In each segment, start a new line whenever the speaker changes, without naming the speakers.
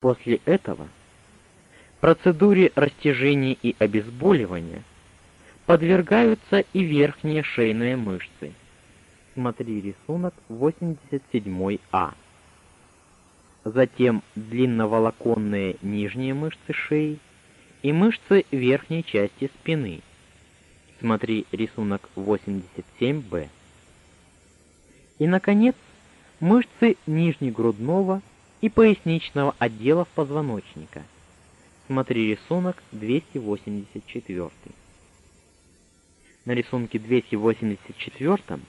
После этого процедуре растяжения и обезболивания подвергаются и верхние шейные мышцы. Смотри рисунок 87А. Затем длинноволоконные нижние мышцы шеи и мышцы верхней части спины. Смотри рисунок 87Б. И наконец, мышцы нижнегрудного и поясничного отделов позвоночника. Смотри рисунок 284. На рисунке 284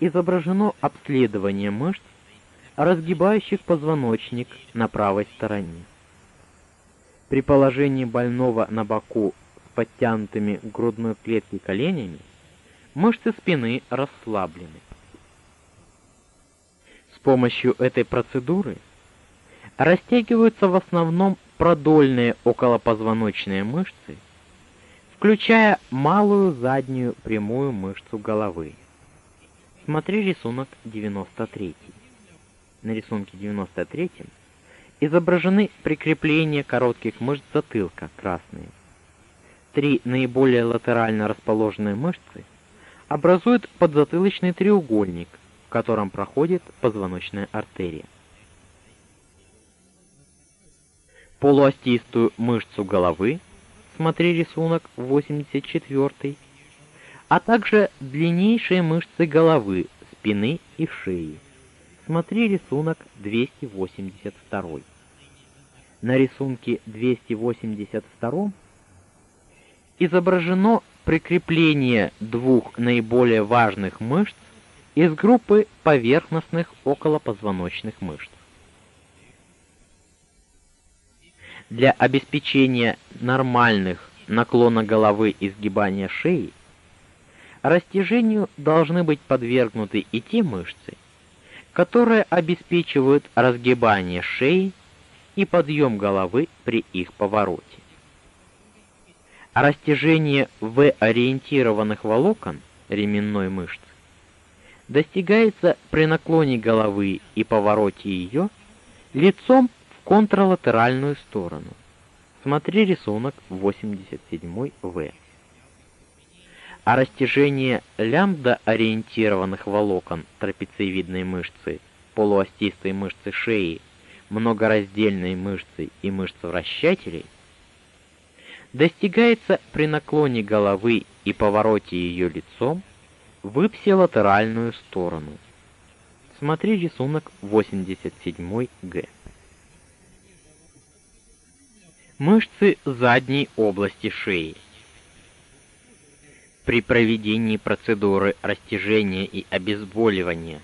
изображено обследование мышц, разгибающих позвоночник на правой стороне. При положении больного на боку с подтянутыми к грудной клетке коленями мышцы спины расслаблены. С помощью этой процедуры растягиваются в основном продольные околопозвоночные мышцы, включая малую заднюю прямую мышцу головы. Смотри рисунок 93. На рисунке 93 изображены прикрепления коротких мышц затылка, красные. Три наиболее латерально расположенные мышцы образуют подзатылочный треугольник, в котором проходит позвоночная артерия. Полуостистую мышцу головы, смотри рисунок 84, а также длиннейшие мышцы головы, спины и шеи. Смотри рисунок 282. На рисунке 282 изображено прикрепление двух наиболее важных мышц из группы поверхностных околопозвоночных мышц. Для обеспечения нормальных наклона головы и сгибания шеи растяжению должны быть подвергнуты и те мышцы, которые обеспечивают разгибание шеи и подъем головы при их повороте. Растяжение В-ориентированных волокон ременной мышцы достигается при наклоне головы и повороте ее лицом контралатеральную сторону. Смотри рисунок 87В. А растяжение лямбда-ориентированных волокон трапециевидной мышцы, полуостистой мышцы шеи, многораздельной мышцы и мышц вращателей достигается при наклоне головы и повороте ее лицом в ипсилатеральную сторону. Смотри рисунок 87Г. Мышцы задней области шеи. При проведении процедуры растяжения и обезболивания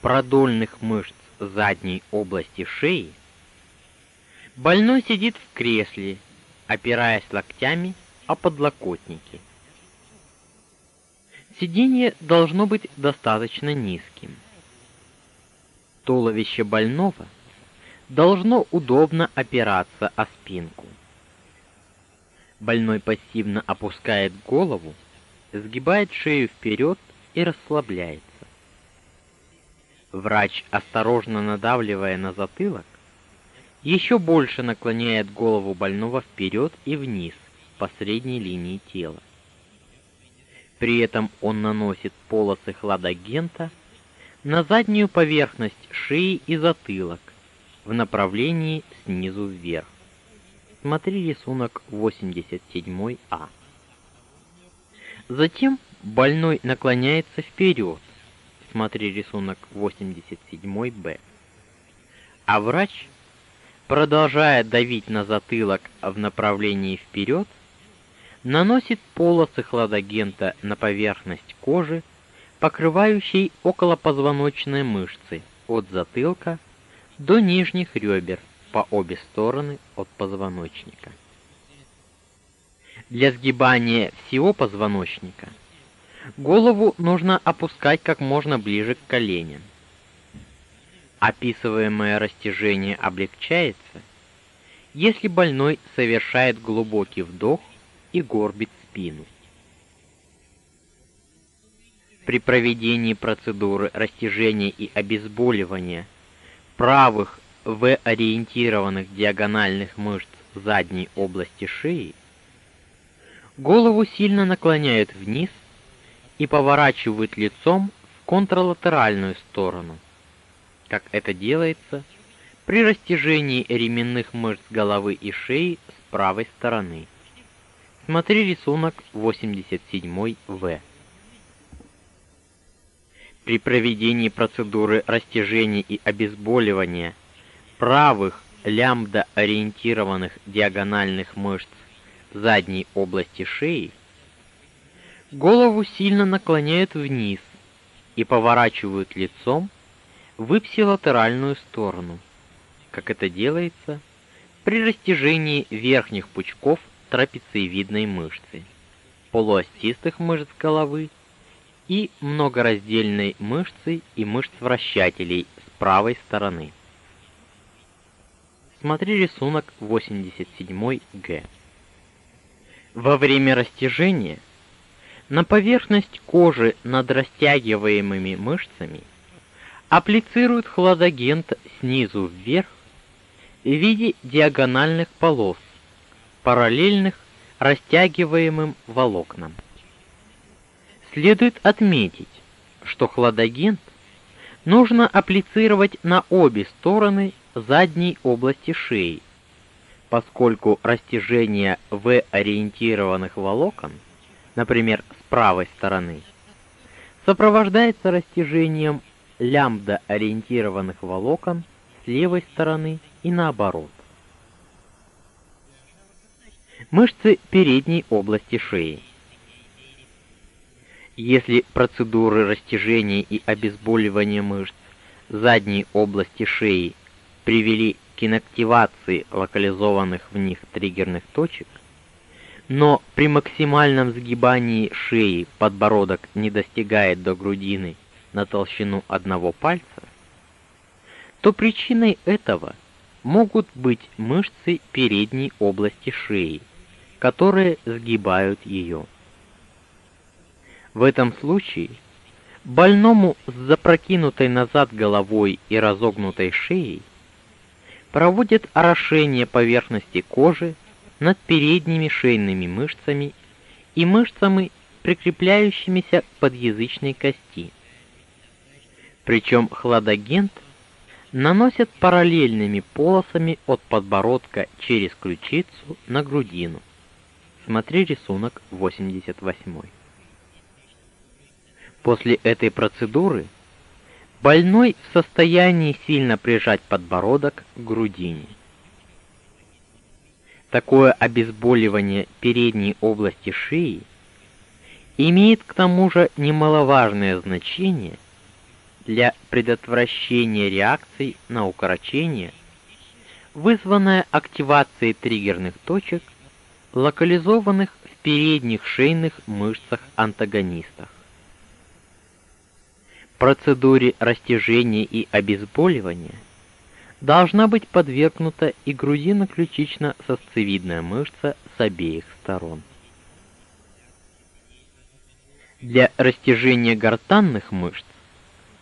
продольных мышц задней области шеи больной сидит в кресле, опираясь локтями о подлокотники. Сидение должно быть достаточно низким. Туловище больного – должно удобно опираться о спинку. Больной пассивно опускает голову, сгибает шею вперед и расслабляется. Врач, осторожно надавливая на затылок, еще больше наклоняет голову больного вперед и вниз по средней линии тела. При этом он наносит полосы хладагента на заднюю поверхность шеи и затылок, в направлении снизу вверх. Смотри рисунок 87А. Затем больной наклоняется вперед. Смотри рисунок 87Б. А врач, продолжая давить на затылок в направлении вперед, наносит полосы хладагента на поверхность кожи, покрывающей околопозвоночные мышцы от затылка до нижних ребер по обе стороны от позвоночника. Для сгибания всего позвоночника голову нужно опускать как можно ближе к коленям. Описываемое растяжение облегчается, если больной совершает глубокий вдох и горбит спину. При проведении процедуры растяжения и обезболивания правых В-ориентированных диагональных мышц задней области шеи, голову сильно наклоняют вниз и поворачивают лицом в контралатеральную сторону, как это делается при растяжении ременных мышц головы и шеи с правой стороны. Смотри рисунок 87В. При проведении процедуры растяжения и обезболивания правых лямбда-ориентированных диагональных мышц задней области шеи голову сильно наклоняют вниз и поворачивают лицом в ипсилатеральную сторону, как это делается при растяжении верхних пучков трапециевидной мышцы, полуостистых мышц головы и многораздельной мышцы и мышц вращателей с правой стороны. Смотри рисунок 87-Г. Во время растяжения на поверхность кожи над растягиваемыми мышцами апплицируют хладагент снизу вверх в виде диагональных полос, параллельных растягиваемым волокнам. Следует отметить, что хладагент нужно апплицировать на обе стороны задней области шеи, поскольку растяжение В-ориентированных волокон, например, с правой стороны, сопровождается растяжением лямбда-ориентированных волокон с левой стороны и наоборот. Мышцы передней области шеи если процедуры растяжения и обезболивания мышц задней области шеи привели к инактивации локализованных в них триггерных точек, но при максимальном сгибании шеи подбородок не достигает до грудины на толщину одного пальца, то причиной этого могут быть мышцы передней области шеи, которые сгибают ее. В этом случае больному с запрокинутой назад головой и разогнутой шеей проводят орошение поверхности кожи над передними шейными мышцами и мышцами, прикрепляющимися к подъязычной кости. Причем хладагент наносят параллельными полосами от подбородка через ключицу на грудину. Смотри рисунок 88. После этой процедуры больной в состоянии сильно прижать подбородок к грудине. Такое обезболивание передней области шеи имеет к тому же немаловажное значение для предотвращения реакций на укорочение, вызванное активацией триггерных точек, локализованных в передних шейных мышцах-антагонистах процедуре растяжения и обезболивания должна быть подвергнута и грудино-ключично-сосцевидная мышца с обеих сторон. Для растяжения гортанных мышц,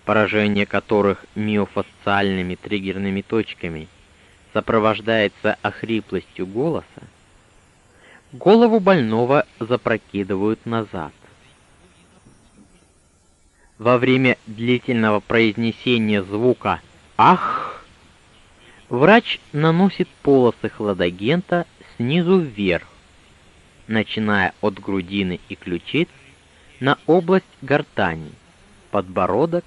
поражение которых миофасциальными триггерными точками сопровождается охриплостью голоса, голову больного запрокидывают назад во время длительного произнесения звука ах врач наносит полосы хладагента снизу вверх, начиная от грудины и ключиц на область гортани, подбородок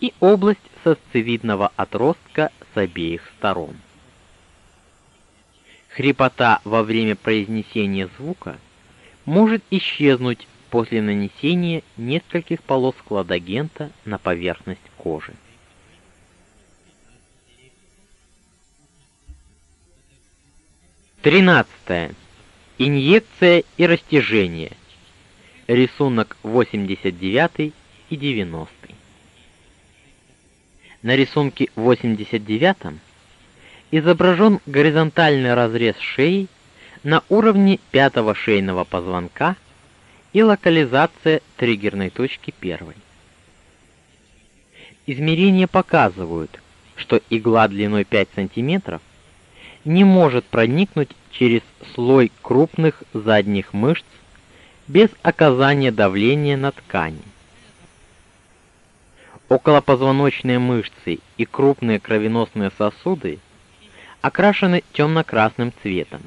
и область сосцевидного отростка с обеих сторон. Хрипота во время произнесения звука может исчезнуть после нанесения нескольких полос хладагента на поверхность кожи. Тринадцатое. Инъекция и растяжение. Рисунок 89 и 90. На рисунке 89 изображен горизонтальный разрез шеи на уровне пятого шейного позвонка и локализация триггерной точки первой. Измерения показывают, что игла длиной 5 см не может проникнуть через слой крупных задних мышц без оказания давления на ткани. Околопозвоночные мышцы и крупные кровеносные сосуды окрашены темно-красным цветом.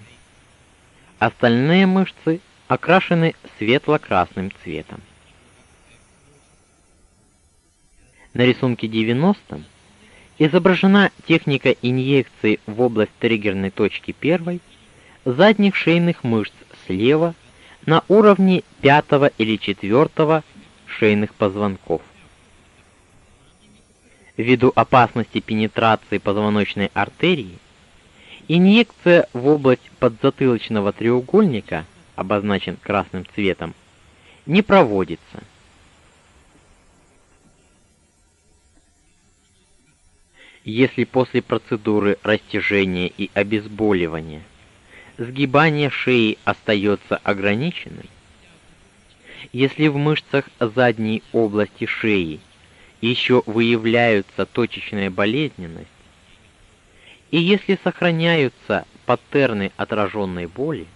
Остальные мышцы окрашены светло-красным цветом. На рисунке 90 изображена техника инъекции в область триггерной точки первой задних шейных мышц слева на уровне пятого или четвертого шейных позвонков. Ввиду опасности пенетрации позвоночной артерии, инъекция в область подзатылочного треугольника, обозначен красным цветом, не проводится. Если после процедуры растяжения и обезболивания сгибание шеи остается ограниченным, если в мышцах задней области шеи еще выявляются точечная болезненность, и если сохраняются паттерны отраженной боли,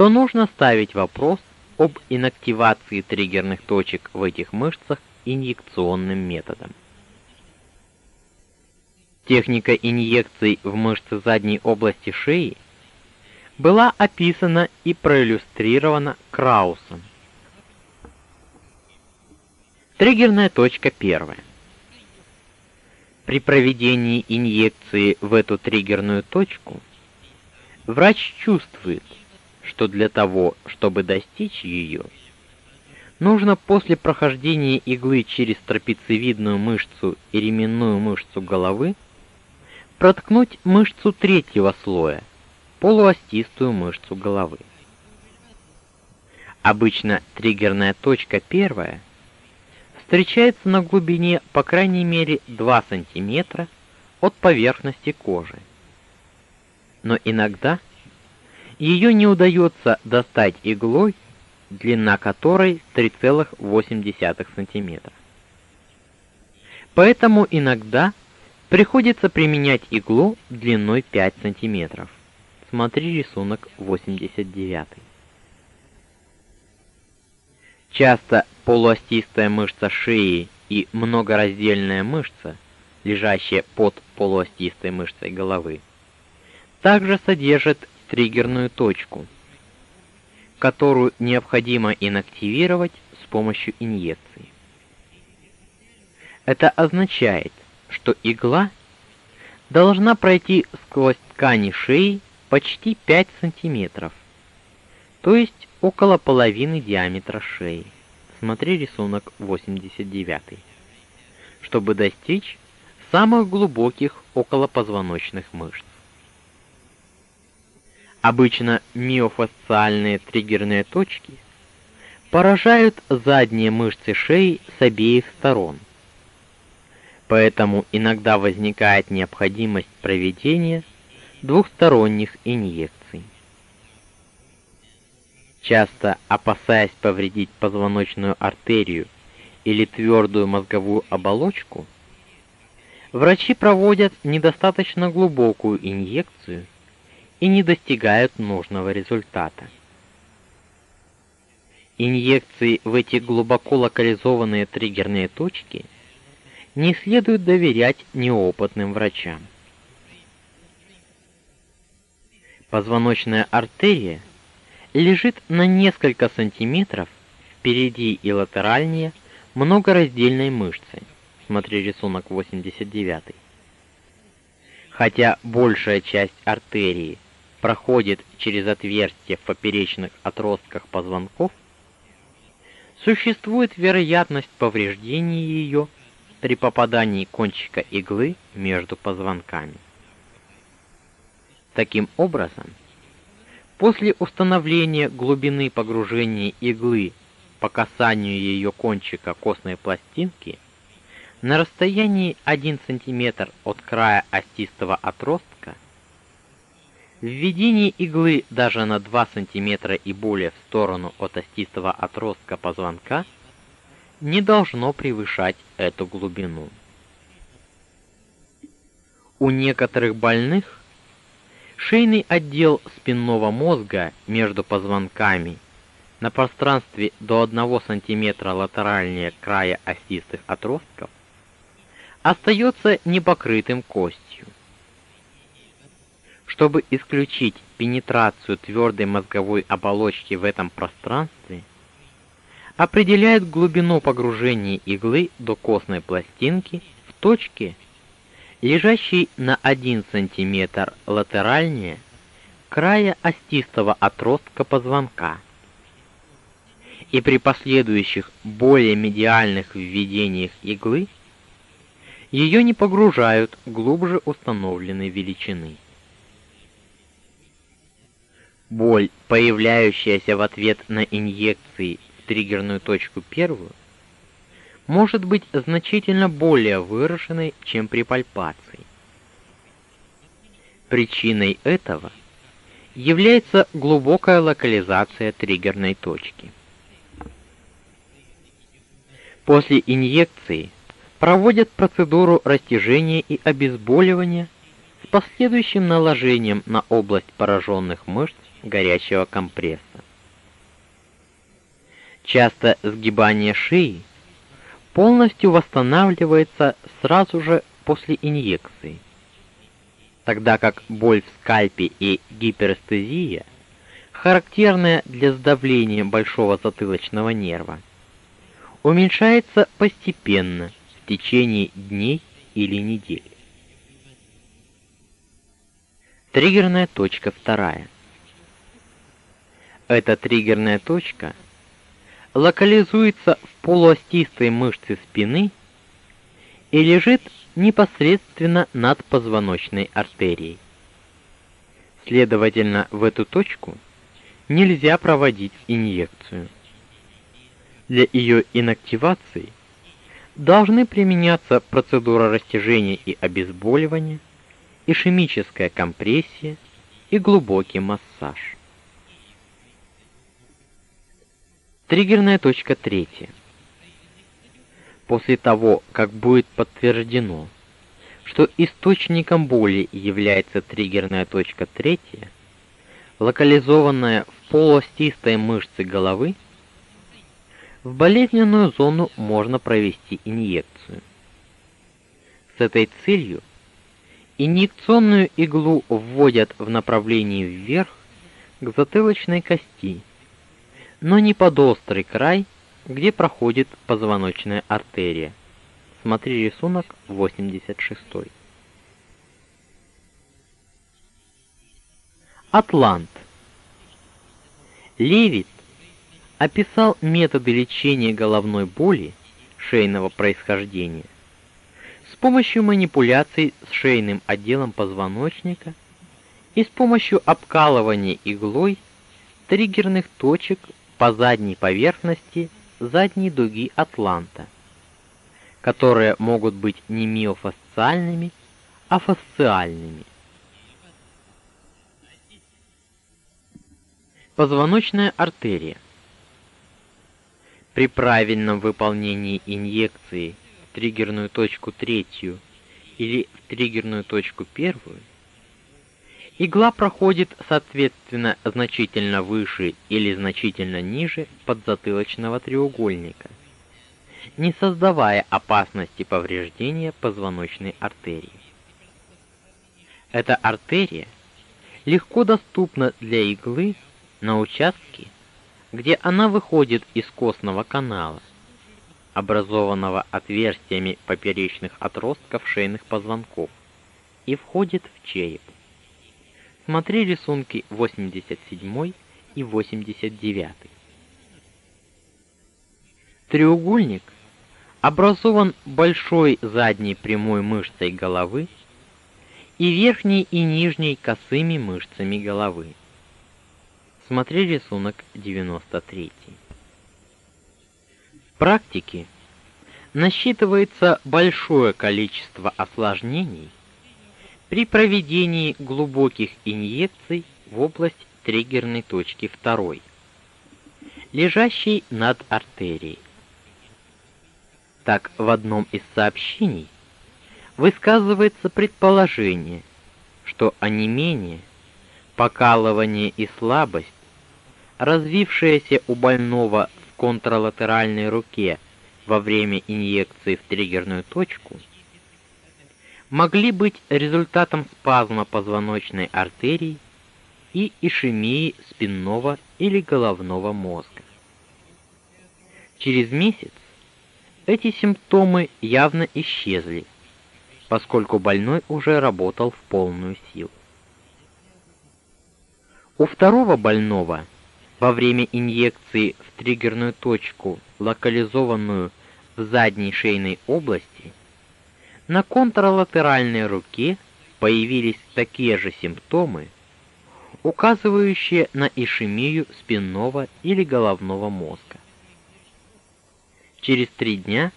то нужно ставить вопрос об инактивации триггерных точек в этих мышцах инъекционным методом. Техника инъекций в мышцы задней области шеи была описана и проиллюстрирована Краусом. Триггерная точка первая. При проведении инъекции в эту триггерную точку врач чувствует, что для того, чтобы достичь ее, нужно после прохождения иглы через трапециевидную мышцу и ременную мышцу головы проткнуть мышцу третьего слоя, полуостистую мышцу головы. Обычно триггерная точка первая встречается на глубине по крайней мере 2 см от поверхности кожи. Но иногда ее не удается достать иглой, длина которой 3,8 см. Поэтому иногда приходится применять иглу длиной 5 см. Смотри рисунок 89. Часто полуостистая мышца шеи и многораздельная мышца, лежащая под полуостистой мышцей головы, также содержат триггерную точку, которую необходимо инактивировать с помощью инъекции. Это означает, что игла должна пройти сквозь ткани шеи почти 5 сантиметров, то есть около половины диаметра шеи. Смотри рисунок 89. Чтобы достичь самых глубоких околопозвоночных мышц. Обычно миофасциальные триггерные точки поражают задние мышцы шеи с обеих сторон. Поэтому иногда возникает необходимость проведения двухсторонних инъекций. Часто опасаясь повредить позвоночную артерию или твердую мозговую оболочку, врачи проводят недостаточно глубокую инъекцию и не достигают нужного результата. Инъекции в эти глубоко локализованные триггерные точки не следует доверять неопытным врачам. Позвоночная артерия лежит на несколько сантиметров впереди и латеральнее многораздельной мышцы. Смотри рисунок 89. Хотя большая часть артерии проходит через отверстия в поперечных отростках позвонков, существует вероятность повреждения ее при попадании кончика иглы между позвонками. Таким образом, после установления глубины погружения иглы по касанию ее кончика костной пластинки на расстоянии 1 см от края остистого отростка, введение иглы даже на 2 см и более в сторону от остистого отростка позвонка не должно превышать эту глубину. У некоторых больных шейный отдел спинного мозга между позвонками на пространстве до 1 см латеральнее края остистых отростков остается непокрытым костью. Чтобы исключить пенетрацию твердой мозговой оболочки в этом пространстве, определяет глубину погружения иглы до костной пластинки в точке, лежащей на 1 см латеральнее края остистого отростка позвонка. И при последующих более медиальных введениях иглы ее не погружают глубже установленной величины. Боль, появляющаяся в ответ на инъекции в триггерную точку первую, может быть значительно более выраженной, чем при пальпации. Причиной этого является глубокая локализация триггерной точки. После инъекции проводят процедуру растяжения и обезболивания с последующим наложением на область пораженных мышц горячего компресса. Часто сгибание шеи полностью восстанавливается сразу же после инъекции, тогда как боль в скальпе и гиперэстезия, характерная для сдавления большого затылочного нерва, уменьшается постепенно в течение дней или недель. Триггерная точка вторая. Эта триггерная точка локализуется в полуостистой мышце спины и лежит непосредственно над позвоночной артерией. Следовательно, в эту точку нельзя проводить инъекцию. Для ее инактивации должны применяться процедура растяжения и обезболивания, ишемическая компрессия и глубокий массаж. Триггерная точка третья. После того, как будет подтверждено, что источником боли является триггерная точка третья, локализованная в полуостистой мышце головы, в болезненную зону можно провести инъекцию. С этой целью инъекционную иглу вводят в направлении вверх к затылочной кости но не под острый край, где проходит позвоночная артерия. Смотри рисунок 86. Атлант. Левит описал методы лечения головной боли шейного происхождения с помощью манипуляций с шейным отделом позвоночника и с помощью обкалывания иглой триггерных точек по задней поверхности задней дуги атланта, которые могут быть не миофасциальными, а фасциальными. Позвоночная артерия. При правильном выполнении инъекции в триггерную точку третью или в триггерную точку первую Игла проходит, соответственно, значительно выше или значительно ниже подзатылочного треугольника, не создавая опасности повреждения позвоночной артерии. Эта артерия легко доступна для иглы на участке, где она выходит из костного канала, образованного отверстиями поперечных отростков шейных позвонков, и входит в череп. Смотри рисунки 87 и 89. Треугольник образован большой задней прямой мышцей головы и верхней и нижней косыми мышцами головы. Смотри рисунок 93. В практике насчитывается большое количество осложнений при проведении глубоких инъекций в область триггерной точки второй, лежащей над артерией. Так, в одном из сообщений высказывается предположение, что онемение, покалывание и слабость, развившиеся у больного в контралатеральной руке во время инъекции в триггерную точку, могли быть результатом спазма позвоночной артерии и ишемии спинного или головного мозга. Через месяц эти симптомы явно исчезли, поскольку больной уже работал в полную силу. У второго больного во время инъекции в триггерную точку, локализованную в задней шейной области, на контралатеральной руке появились такие же симптомы, указывающие на ишемию спинного или головного мозга. Через три дня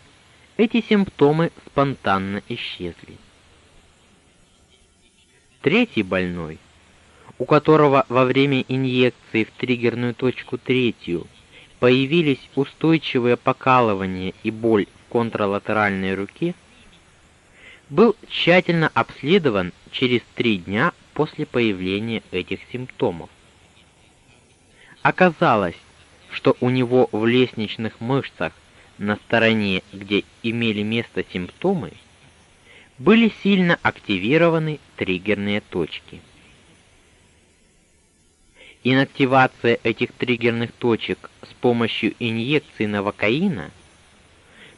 эти симптомы спонтанно исчезли. Третий больной, у которого во время инъекции в триггерную точку третью появились устойчивые покалывания и боль в контралатеральной руке, был тщательно обследован через три дня после появления этих симптомов. Оказалось, что у него в лестничных мышцах на стороне, где имели место симптомы, были сильно активированы триггерные точки. Инактивация этих триггерных точек с помощью инъекции новокаина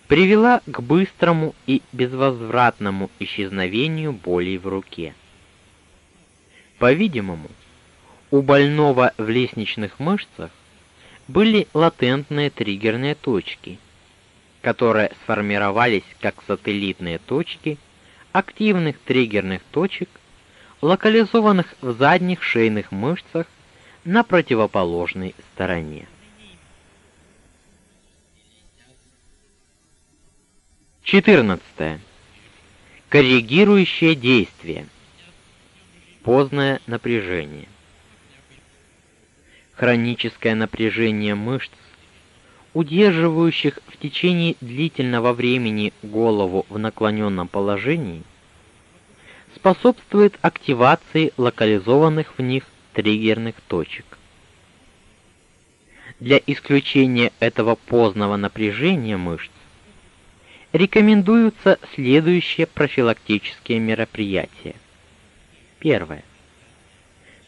привела к быстрому и безвозвратному исчезновению боли в руке. По-видимому, у больного в лестничных мышцах были латентные триггерные точки, которые сформировались как сателлитные точки активных триггерных точек, локализованных в задних шейных мышцах на противоположной стороне. Четырнадцатое. Коррегирующее действие. Поздное напряжение. Хроническое напряжение мышц удерживающих в течение длительного времени голову в наклоненном положении, способствует активации локализованных в них триггерных точек. Для исключения этого позднего напряжения мышц рекомендуются следующие профилактические мероприятия. Первое.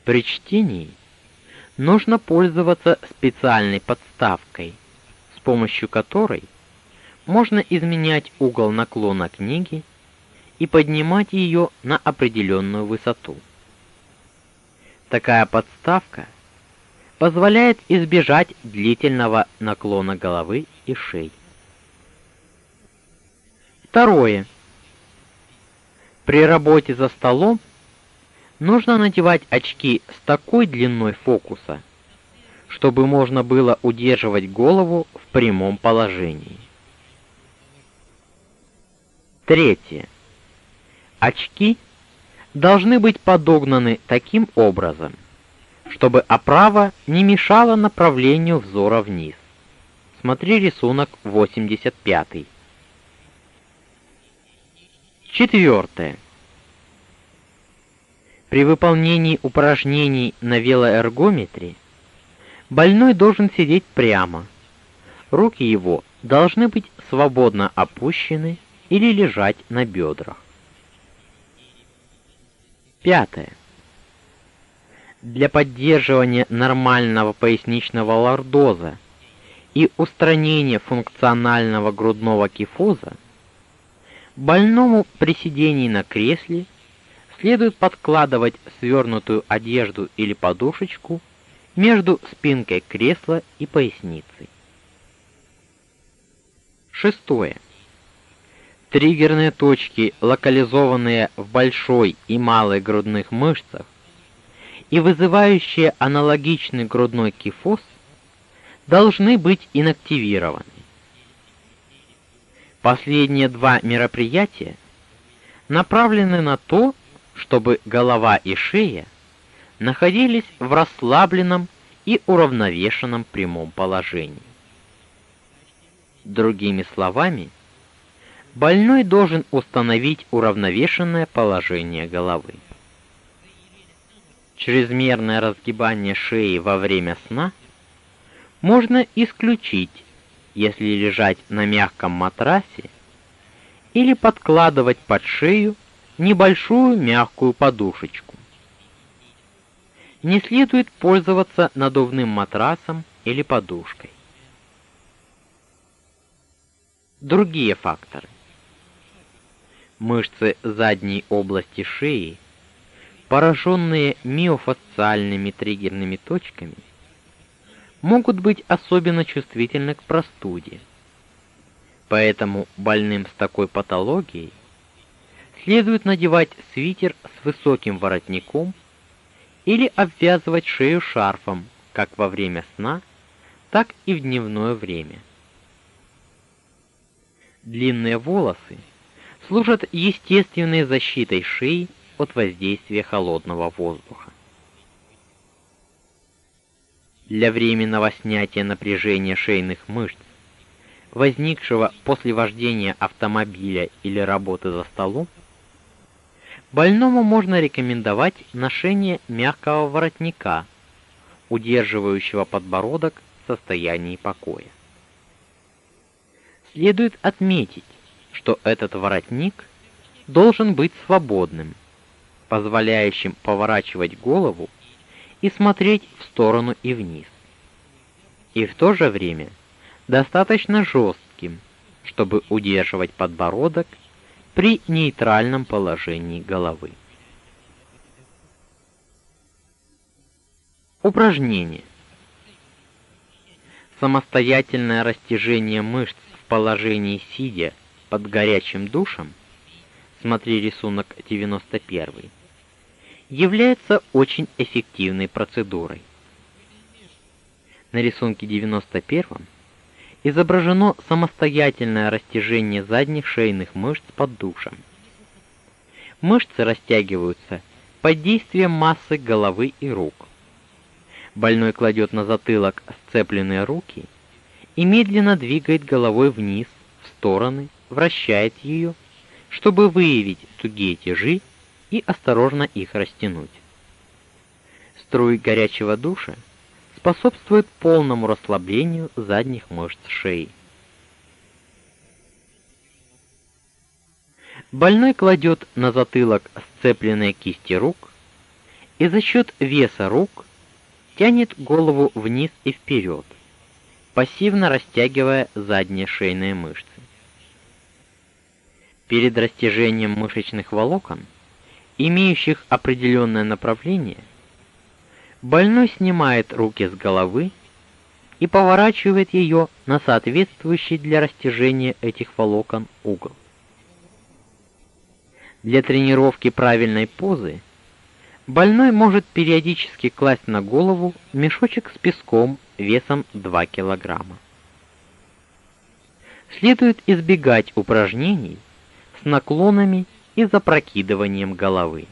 При чтении нужно пользоваться специальной подставкой – помощью которой можно изменять угол наклона книги и поднимать ее на определенную высоту. Такая подставка позволяет избежать длительного наклона головы и шеи. Второе. При работе за столом нужно надевать очки с такой длиной фокуса, чтобы можно было удерживать голову в прямом положении. Третье. Очки должны быть подогнаны таким образом, чтобы оправа не мешала направлению взора вниз. Смотри рисунок 85. Четвертое. При выполнении упражнений на велоэргометре Больной должен сидеть прямо. Руки его должны быть свободно опущены или лежать на бедрах. Пятое. Для поддерживания нормального поясничного лордоза и устранения функционального грудного кифоза больному при сидении на кресле следует подкладывать свернутую одежду или подушечку между спинкой кресла и поясницей. Шестое. Триггерные точки, локализованные в большой и малой грудных мышцах и вызывающие аналогичный грудной кифоз, должны быть инактивированы. Последние два мероприятия направлены на то, чтобы голова и шея находились в расслабленном и уравновешенном прямом положении. Другими словами, больной должен установить уравновешенное положение головы. Чрезмерное разгибание шеи во время сна можно исключить, если лежать на мягком матрасе или подкладывать под шею небольшую мягкую подушечку. Не следует пользоваться надувным матрасом или подушкой. Другие факторы. Мышцы задней области шеи, пораженные миофасциальными триггерными точками, могут быть особенно чувствительны к простуде. Поэтому больным с такой патологией следует надевать свитер с высоким воротником или обвязывать шею шарфом, как во время сна, так и в дневное время. Длинные волосы служат естественной защитой шеи от воздействия холодного воздуха. Для временного снятия напряжения шейных мышц, возникшего после вождения автомобиля или работы за столом, больному можно рекомендовать ношение мягкого воротника, удерживающего подбородок в состоянии покоя. Следует отметить, что этот воротник должен быть свободным, позволяющим поворачивать голову и смотреть в сторону и вниз. И в то же время достаточно жестким, чтобы удерживать подбородок при нейтральном положении головы. Упражнение. Самостоятельное растяжение мышц в положении сидя под горячим душем. Смотри рисунок 91 является очень эффективной процедурой. На рисунке 91 изображено самостоятельное растяжение задних шейных мышц под душем. Мышцы растягиваются под действием массы головы и рук. Больной кладет на затылок сцепленные руки и медленно двигает головой вниз, в стороны, вращает ее, чтобы выявить тугие тяжи и осторожно их растянуть. Струи горячего душа способствуют полному расслаблению задних мышц шеи. Больной кладет на затылок сцепленные кисти рук и за счет веса рук тянет голову вниз и вперед, пассивно растягивая задние шейные мышцы. Перед растяжением мышечных волокон имеющих определенное направление, больной снимает руки с головы и поворачивает ее на соответствующий для растяжения этих волокон угол. Для тренировки правильной позы больной может периодически класть на голову мешочек с песком весом 2 кг. Следует избегать упражнений с наклонами и запрокидыванием головы.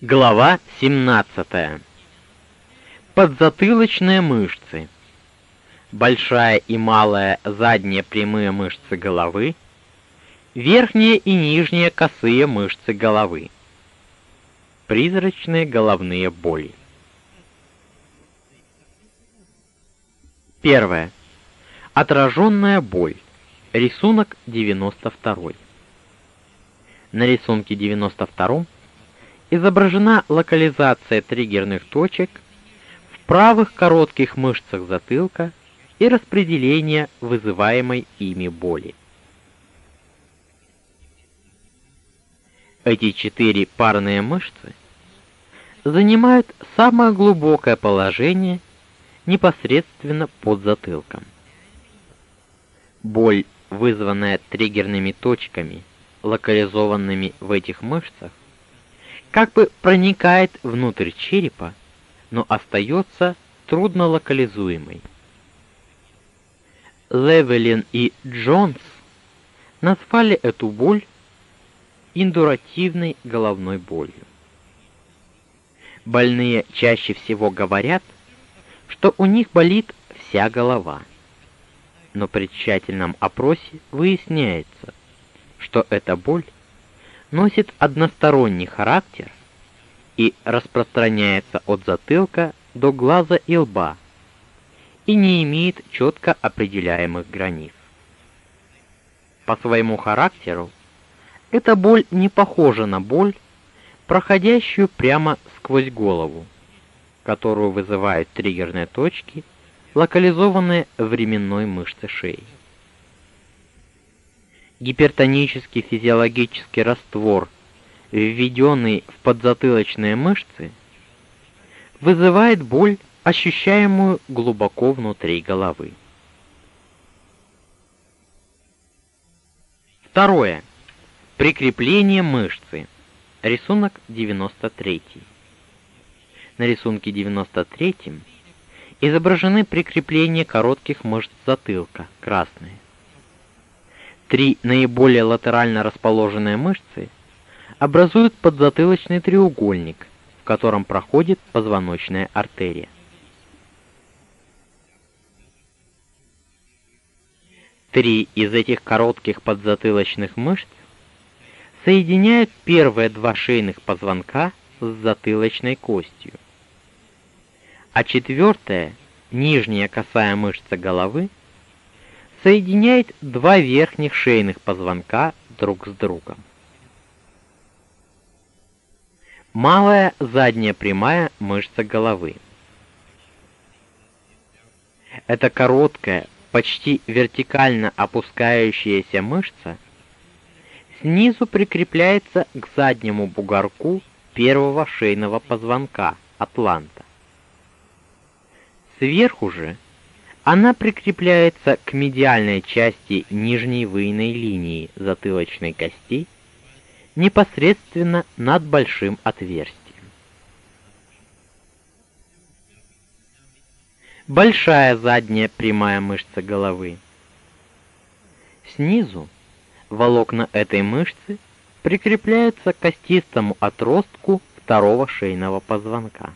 Глава 17. Подзатылочные мышцы. Большая и малая задние прямые мышцы головы, верхние и нижние косые мышцы головы. Призрачные головные боли. Первое. Отраженная боль. Рисунок 92. На рисунке 92 изображена локализация триггерных точек в правых коротких мышцах затылка и распределение вызываемой ими боли. Эти четыре парные мышцы занимают самое глубокое положение непосредственно под затылком. Боль, вызванная триггерными точками, локализованными в этих мышцах, как бы проникает внутрь черепа, но остается трудно локализуемой. Левелин и Джонс назвали эту боль индуративной головной болью. Больные чаще всего говорят, что у них болит вся голова. Но при тщательном опросе выясняется, что эта боль носит односторонний характер и распространяется от затылка до глаза и лба и не имеет четко определяемых границ. По своему характеру эта боль не похожа на боль, проходящую прямо сквозь голову, которую вызывают триггерные точки, локализованные в временной мышце шеи. Гипертонический физиологический раствор, введенный в подзатылочные мышцы, вызывает боль, ощущаемую глубоко внутри головы. Второе. Прикрепление мышцы. Рисунок 93. На рисунке 93 изображены прикрепления коротких мышц затылка, красные. Три наиболее латерально расположенные мышцы образуют подзатылочный треугольник, в котором проходит позвоночная артерия. Три из этих коротких подзатылочных мышц соединяют первые два шейных позвонка с затылочной костью. А четвертая, нижняя косая мышца головы, соединяет два верхних шейных позвонка друг с другом. Малая задняя прямая мышца головы. Это короткая, почти вертикально опускающаяся мышца снизу прикрепляется к заднему бугорку первого шейного позвонка атланта. Сверху же она прикрепляется к медиальной части нижней выйной линии затылочной кости непосредственно над большим отверстием. большая задняя прямая мышца головы. Снизу волокна этой мышцы прикрепляются к костистому отростку второго шейного позвонка.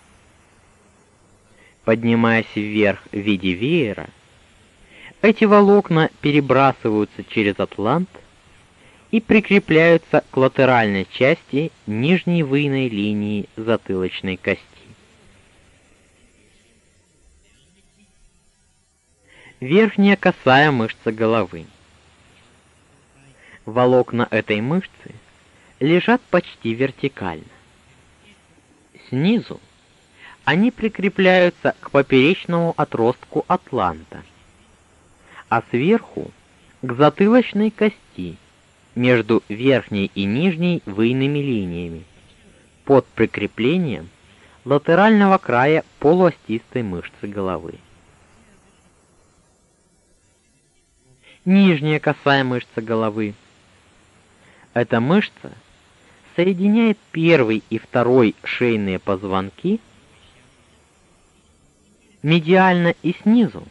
Поднимаясь вверх в виде веера, эти волокна перебрасываются через атлант и прикрепляются к латеральной части нижней выйной линии затылочной кости. верхняя косая мышца головы. Волокна этой мышцы лежат почти вертикально. Снизу они прикрепляются к поперечному отростку атланта, а сверху к затылочной кости между верхней и нижней выйными линиями под прикреплением латерального края полуостистой мышцы головы. нижняя косая мышца головы. Эта мышца соединяет первый и второй шейные позвонки медиально и снизу.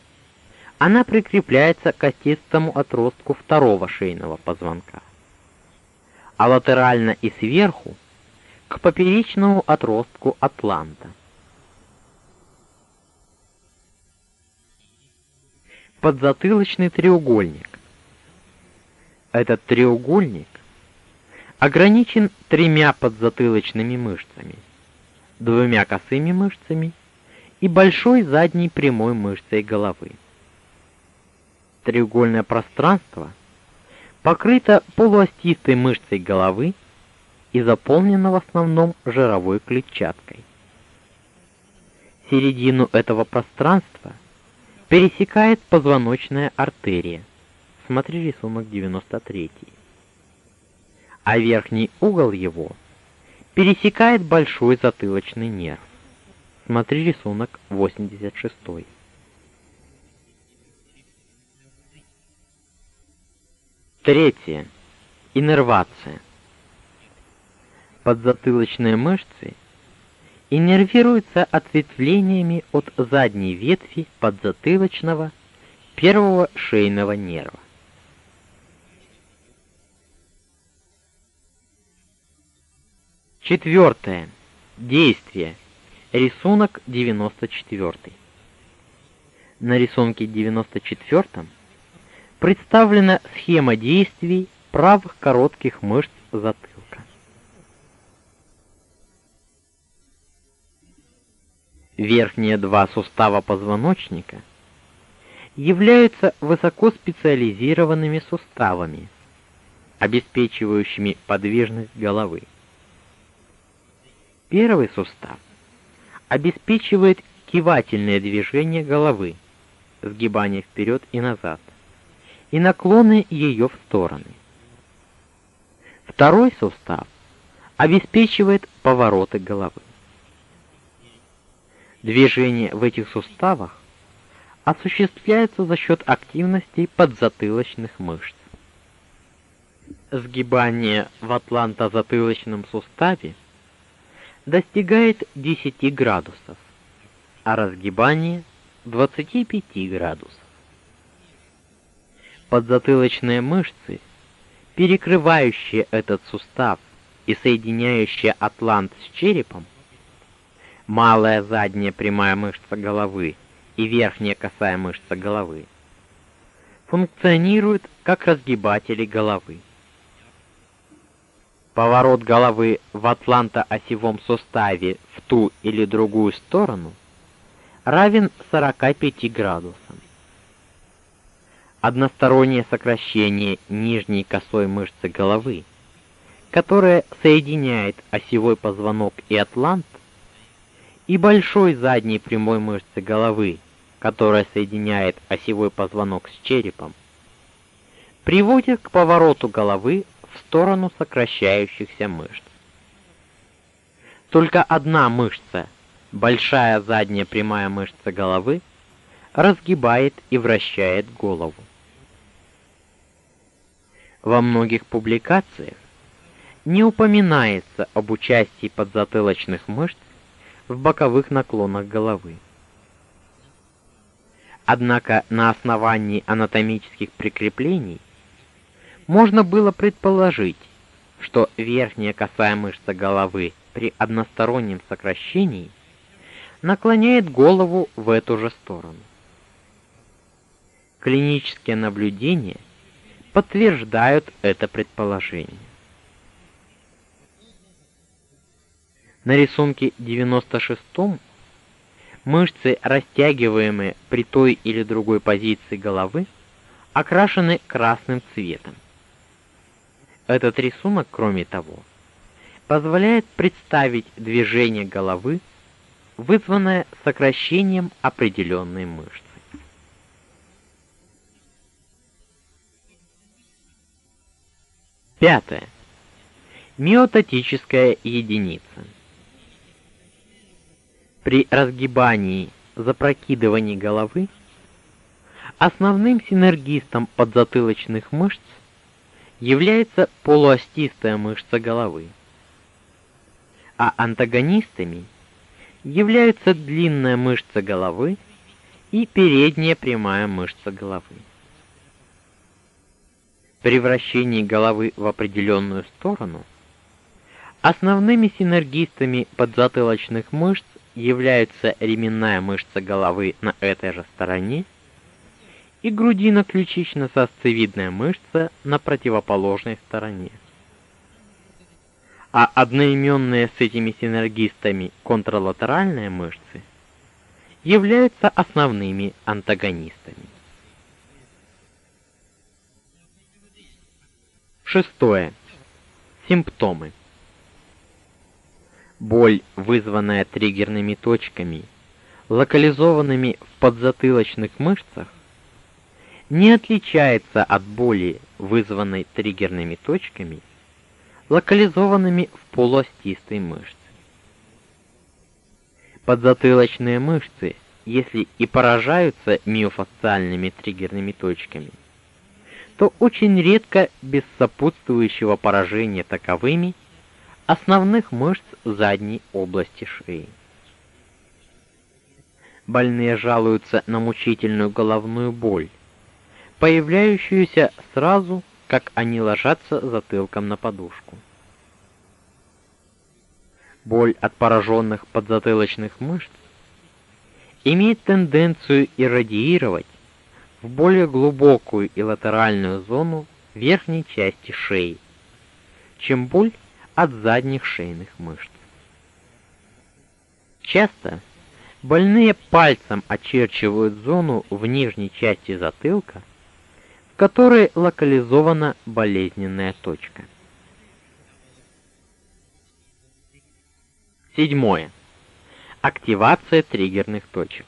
Она прикрепляется к костистому отростку второго шейного позвонка, а латерально и сверху к поперечному отростку атланта. подзатылочный треугольник. Этот треугольник ограничен тремя подзатылочными мышцами, двумя косыми мышцами и большой задней прямой мышцей головы. Треугольное пространство покрыто полуостистой мышцей головы и заполнено в основном жировой клетчаткой. Середину этого пространства пересекает позвоночная артерия. Смотри рисунок 93. А верхний угол его пересекает большой затылочный нерв. Смотри рисунок 86. Третье. Иннервация. Подзатылочные мышцы иннервируется ответвлениями от задней ветви подзатылочного первого шейного нерва. Четвертое. Действие. Рисунок 94. На рисунке 94 представлена схема действий правых коротких мышц затылка. Верхние два сустава позвоночника являются высокоспециализированными суставами, обеспечивающими подвижность головы. Первый сустав обеспечивает кивательное движение головы, сгибание вперед и назад, и наклоны ее в стороны. Второй сустав обеспечивает повороты головы. Движение в этих суставах осуществляется за счет активности подзатылочных мышц. Сгибание в атлантозатылочном суставе достигает 10 градусов, а разгибание 25 градусов. Подзатылочные мышцы, перекрывающие этот сустав и соединяющие атлант с черепом, малая задняя прямая мышца головы и верхняя косая мышца головы, функционируют как разгибатели головы. Поворот головы в атлантоосевом суставе в ту или другую сторону равен 45 градусам. Одностороннее сокращение нижней косой мышцы головы, которая соединяет осевой позвонок и атлант, и большой задней прямой мышцы головы, которая соединяет осевой позвонок с черепом, приводит к повороту головы в сторону сокращающихся мышц. Только одна мышца, большая задняя прямая мышца головы, разгибает и вращает голову. Во многих публикациях не упоминается об участии подзатылочных мышц в боковых наклонах головы. Однако на основании анатомических прикреплений можно было предположить, что верхняя косая мышца головы при одностороннем сокращении наклоняет голову в эту же сторону. Клинические наблюдения подтверждают это предположение. На рисунке 96 мышцы, растягиваемые при той или другой позиции головы, окрашены красным цветом. Этот рисунок, кроме того, позволяет представить движение головы, вызванное сокращением определенной мышцы. Пятое. Миотатическая единица. При разгибании, запрокидывании головы основным синергистом подзатылочных мышц является полуостистая мышца головы, а антагонистами являются длинная мышца головы и передняя прямая мышца головы. При вращении головы в определенную сторону основными синергистами подзатылочных мышц являются ременная мышца головы на этой же стороне и грудино-ключично-сосцевидная мышца на противоположной стороне. А одноименные с этими синергистами контралатеральные мышцы являются основными антагонистами. Шестое. Симптомы. Боль, вызванная триггерными точками, локализованными в подзатылочных мышцах, не отличается от боли, вызванной триггерными точками, локализованными в полуостистой мышце. Подзатылочные мышцы, если и поражаются миофасциальными триггерными точками, то очень редко без сопутствующего поражения таковыми основных мышц задней области шеи. Больные жалуются на мучительную головную боль, появляющуюся сразу, как они ложатся затылком на подушку. боль от пораженных подзатылочных мышц имеет тенденцию иррадиировать в более глубокую и латеральную зону верхней части шеи, чем боль от задних шейных мышц. Часто больные пальцем очерчивают зону в нижней части затылка, которой локализована болезненная точка. Седьмое. Активация триггерных точек.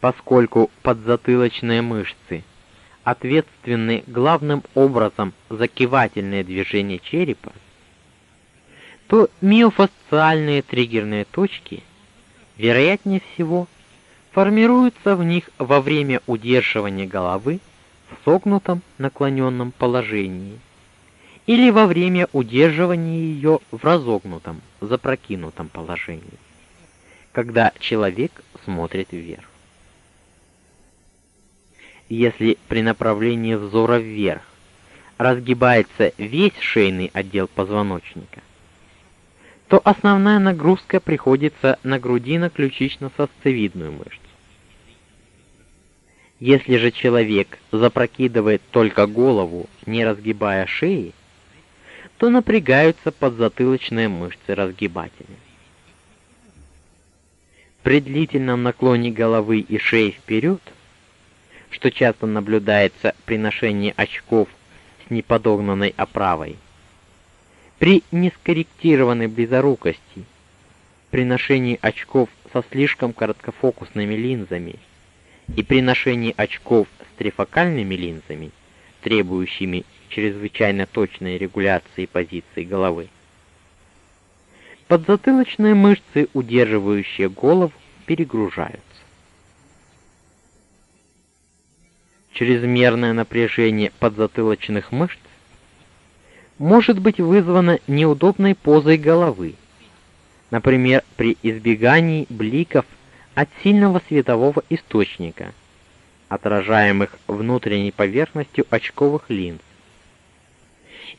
Поскольку подзатылочные мышцы ответственны главным образом за кивательные движения черепа, то миофасциальные триггерные точки, вероятнее всего, формируются в них во время удерживания головы в согнутом наклоненном положении или во время удерживания ее в разогнутом, запрокинутом положении, когда человек смотрит вверх. Если при направлении взора вверх разгибается весь шейный отдел позвоночника, то основная нагрузка приходится на грудино-ключично-сосцевидную мышцу. Если же человек запрокидывает только голову, не разгибая шеи, то напрягаются подзатылочные мышцы разгибателя. При длительном наклоне головы и шеи вперед, что часто наблюдается при ношении очков с неподогнанной оправой, при нескорректированной близорукости, при ношении очков со слишком короткофокусными линзами и при ношении очков с трифокальными линзами, требующими чрезвычайно точной регуляции позиции головы. Подзатылочные мышцы, удерживающие голову, перегружаются. Чрезмерное напряжение подзатылочных мышц может быть вызвано неудобной позой головы, например, при избегании бликов от сильного светового источника, отражаемых внутренней поверхностью очковых линз,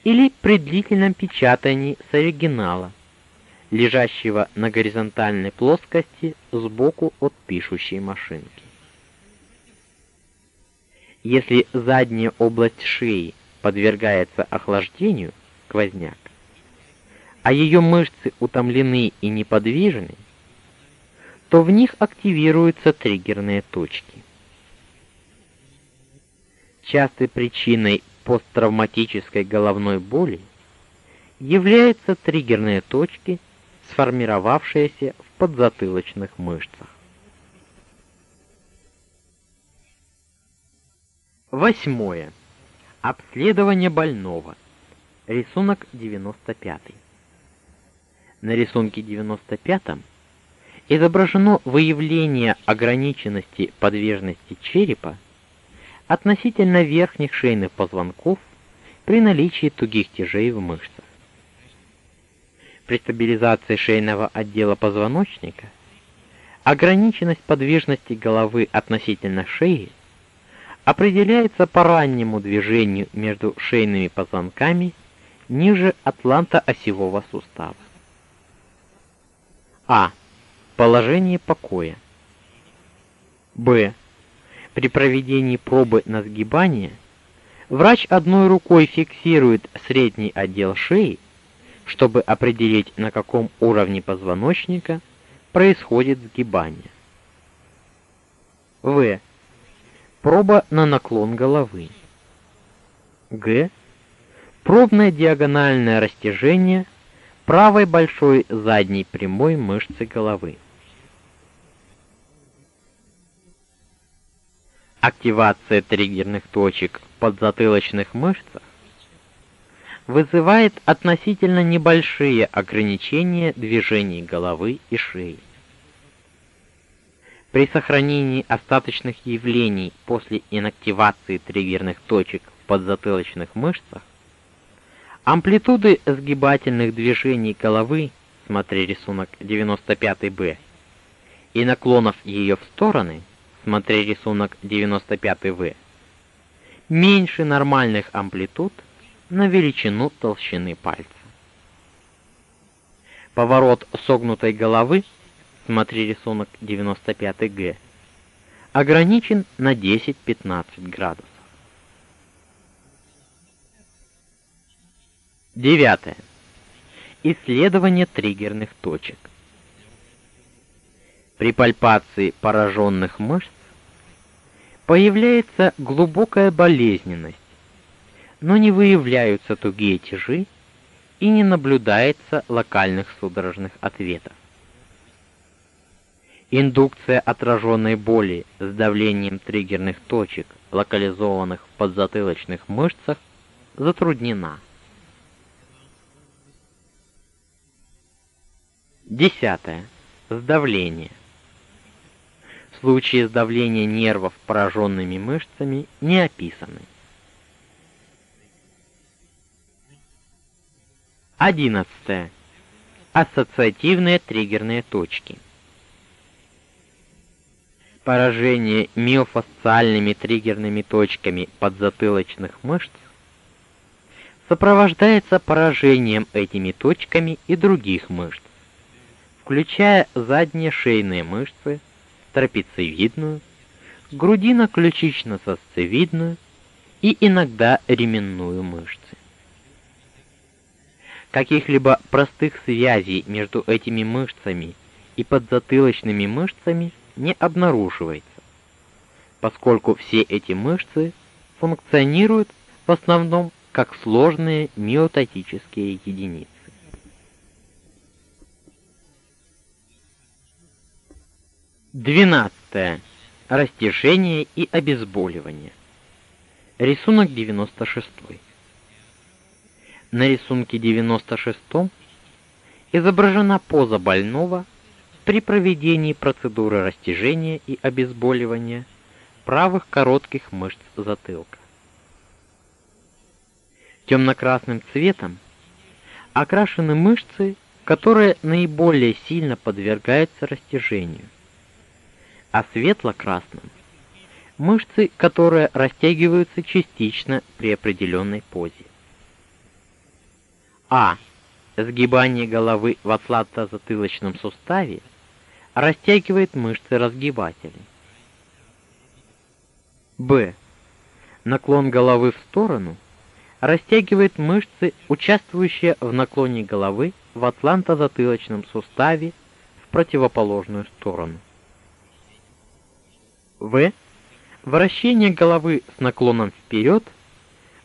или при длительном печатании с оригинала, лежащего на горизонтальной плоскости сбоку от пишущей машинки. Если задняя область шеи подвергается охлаждению, сквозняк, а ее мышцы утомлены и неподвижны, то в них активируются триггерные точки. Частой причиной посттравматической головной боли являются триггерные точки, сформировавшиеся в подзатылочных мышцах. Восьмое. Обследование больного. Рисунок 95. На рисунке 95 изображено выявление ограниченности подвижности черепа относительно верхних шейных позвонков при наличии тугих тяжей в мышцах. При стабилизации шейного отдела позвоночника ограниченность подвижности головы относительно шеи определяется по раннему движению между шейными позвонками ниже атланта-осевого сустава. А. Положение покоя. Б. При проведении пробы на сгибание врач одной рукой фиксирует средний отдел шеи, чтобы определить, на каком уровне позвоночника происходит сгибание. В. Проба на наклон головы. Г. Пробное диагональное растяжение правой большой задней прямой мышцы головы. Активация триггерных точек в подзатылочных мышцах вызывает относительно небольшие ограничения движений головы и шеи. При сохранении остаточных явлений после инактивации триггерных точек в подзатылочных мышцах амплитуды сгибательных движений головы, смотри рисунок 95-Б, и наклонов ее в стороны, смотри рисунок 95-В, меньше нормальных амплитуд на величину толщины пальца. Поворот согнутой головы, смотри рисунок 95Г, ограничен на 10-15 градусов. Девятое. Исследование триггерных точек. При пальпации пораженных мышц появляется глубокая болезненность, но не выявляются тугие тяжи и не наблюдается локальных судорожных ответов. Индукция отраженной боли с давлением триггерных точек, локализованных в подзатылочных мышцах, затруднена. Десятое. Сдавление. Случаи сдавления нервов пораженными мышцами не описаны. 11. Ассоциативные триггерные точки. Поражение миофасциальными триггерными точками подзатылочных мышц сопровождается поражением этими точками и других мышц, включая задние шейные мышцы, трапециевидную, грудино-ключично-сосцевидную и иногда ременную мышцы. Каких-либо простых связей между этими мышцами и подзатылочными мышцами не обнаруживается, поскольку все эти мышцы функционируют в основном как сложные миотатические единицы. Двенадцатое. Растяжение и обезболивание. Рисунок 96 на рисунке 96 изображена поза больного при проведении процедуры растяжения и обезболивания правых коротких мышц затылка. Темно-красным цветом окрашены мышцы, которые наиболее сильно подвергаются растяжению, а светло-красным мышцы, которые растягиваются частично при определенной позе. А. Сгибание головы в атлантозатылочном суставе растягивает мышцы разгибателей. Б. Наклон головы в сторону растягивает мышцы, участвующие в наклоне головы в атлантозатылочном суставе в противоположную сторону. В. Вращение головы с наклоном вперед –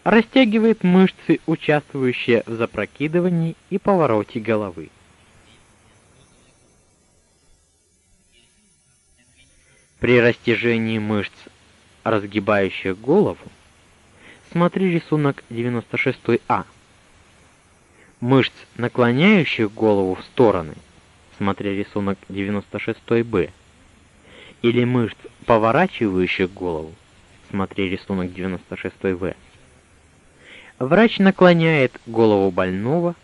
растягивает мышцы, участвующие в запрокидывании и повороте головы. При растяжении мышц, разгибающих голову, смотри рисунок 96А. Мышц, наклоняющих голову в стороны, смотри рисунок 96Б. Или мышц, поворачивающих голову, смотри рисунок 96В Врач наклоняет голову больного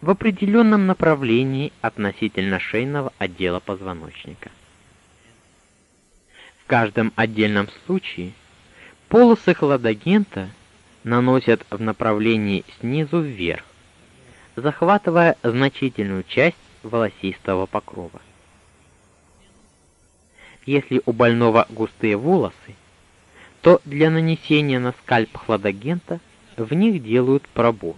в определенном направлении относительно шейного отдела позвоночника. В каждом отдельном случае полосы хладагента наносят в направлении снизу вверх, захватывая значительную часть волосистого покрова. Если у больного густые волосы, то для нанесения на скальп хладагента в них делают проборы.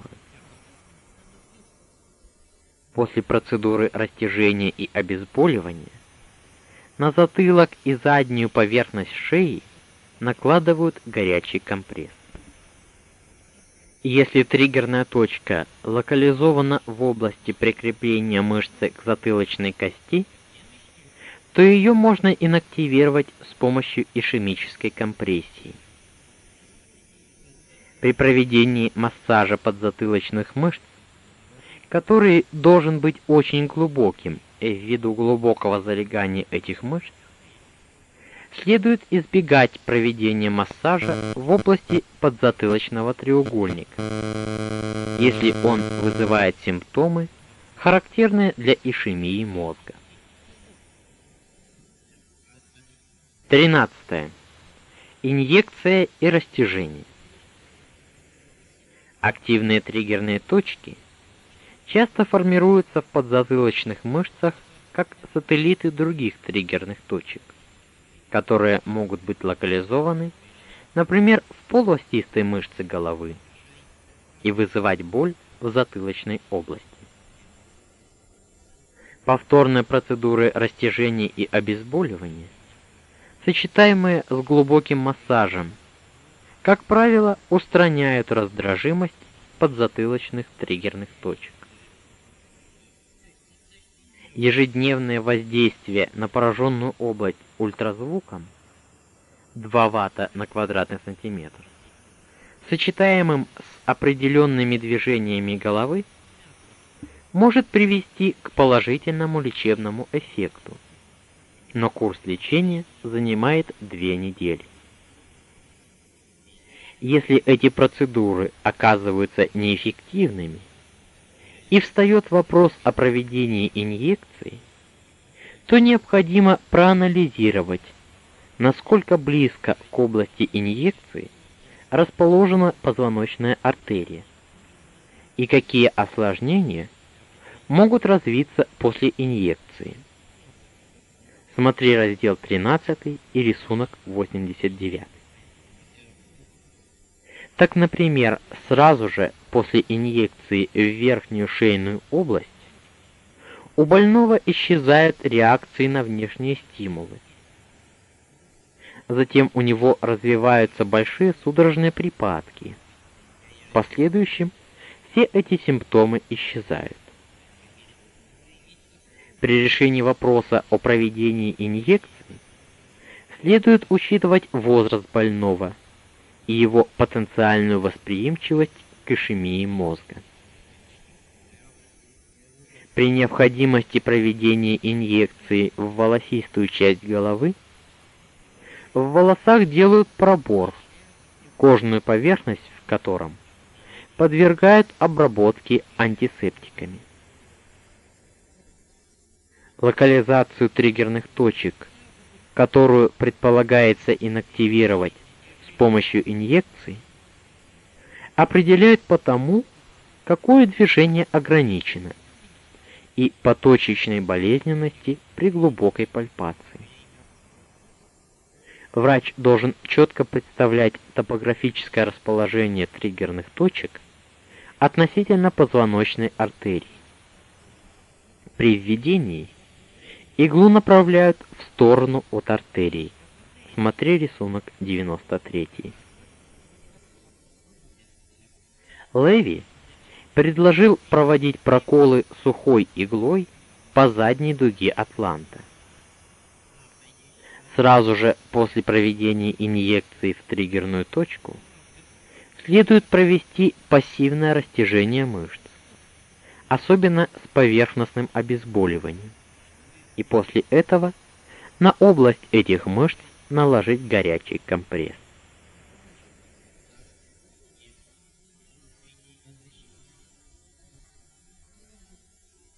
После процедуры растяжения и обезболивания на затылок и заднюю поверхность шеи накладывают горячий компресс. Если триггерная точка локализована в области прикрепления мышцы к затылочной кости, то ее можно инактивировать с помощью ишемической компрессии. При проведении массажа подзатылочных мышц, который должен быть очень глубоким ввиду глубокого залегания этих мышц, следует избегать проведения массажа в области подзатылочного треугольника, если он вызывает симптомы, характерные для ишемии мозга. 13. Инъекция и растяжение. Активные триггерные точки часто формируются в подзатылочных мышцах как сателлиты других триггерных точек, которые могут быть локализованы, например, в полуостистой мышце головы и вызывать боль в затылочной области. Повторные процедуры растяжения и обезболивания, сочетаемые с глубоким массажем, как правило, устраняют раздражимость подзатылочных триггерных точек. Ежедневное воздействие на пораженную область ультразвуком 2 Вт на квадратный сантиметр, сочетаемым с определенными движениями головы, может привести к положительному лечебному эффекту. Но курс лечения занимает 2 недели. Если эти процедуры оказываются неэффективными, и встает вопрос о проведении инъекции, то необходимо проанализировать, насколько близко к области инъекции расположена позвоночная артерия и какие осложнения могут развиться после инъекции. Смотри раздел 13 и рисунок 89. Так, например, сразу же после инъекции в верхнюю шейную область у больного исчезают реакции на внешние стимулы. Затем у него развиваются большие судорожные припадки. В последующем все эти симптомы исчезают. При решении вопроса о проведении инъекции следует учитывать возраст больного и его потенциальную восприимчивость к ишемии мозга. При необходимости проведения инъекции в волосистую часть головы в волосах делают пробор, кожную поверхность в котором подвергают обработке антисептиками. Локализацию триггерных точек, которую предполагается инактивировать с помощью инъекций, определяют по тому, какое движение ограничено, и по точечной болезненности при глубокой пальпации. Врач должен четко представлять топографическое расположение триггерных точек относительно позвоночной артерии. При введении иглу направляют в сторону от артерии. Смотри рисунок 93. Леви предложил проводить проколы сухой иглой по задней дуге атланта. Сразу же после проведения инъекции в триггерную точку следует провести пассивное растяжение мышц, особенно с поверхностным обезболиванием. И после этого на область этих мышц наложить горячий компресс.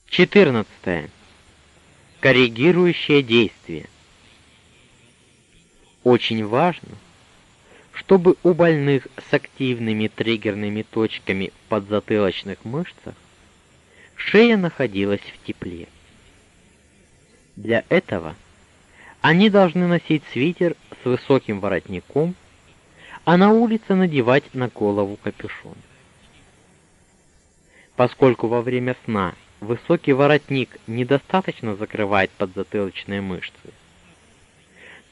14. Коррегирующее действие. Очень важно, чтобы у больных с активными триггерными точками в подзатылочных мышцах шея находилась в тепле. Для этого они должны носить свитер с высоким воротником, а на улице надевать на голову капюшон. Поскольку во время сна высокий воротник недостаточно закрывает подзатылочные мышцы,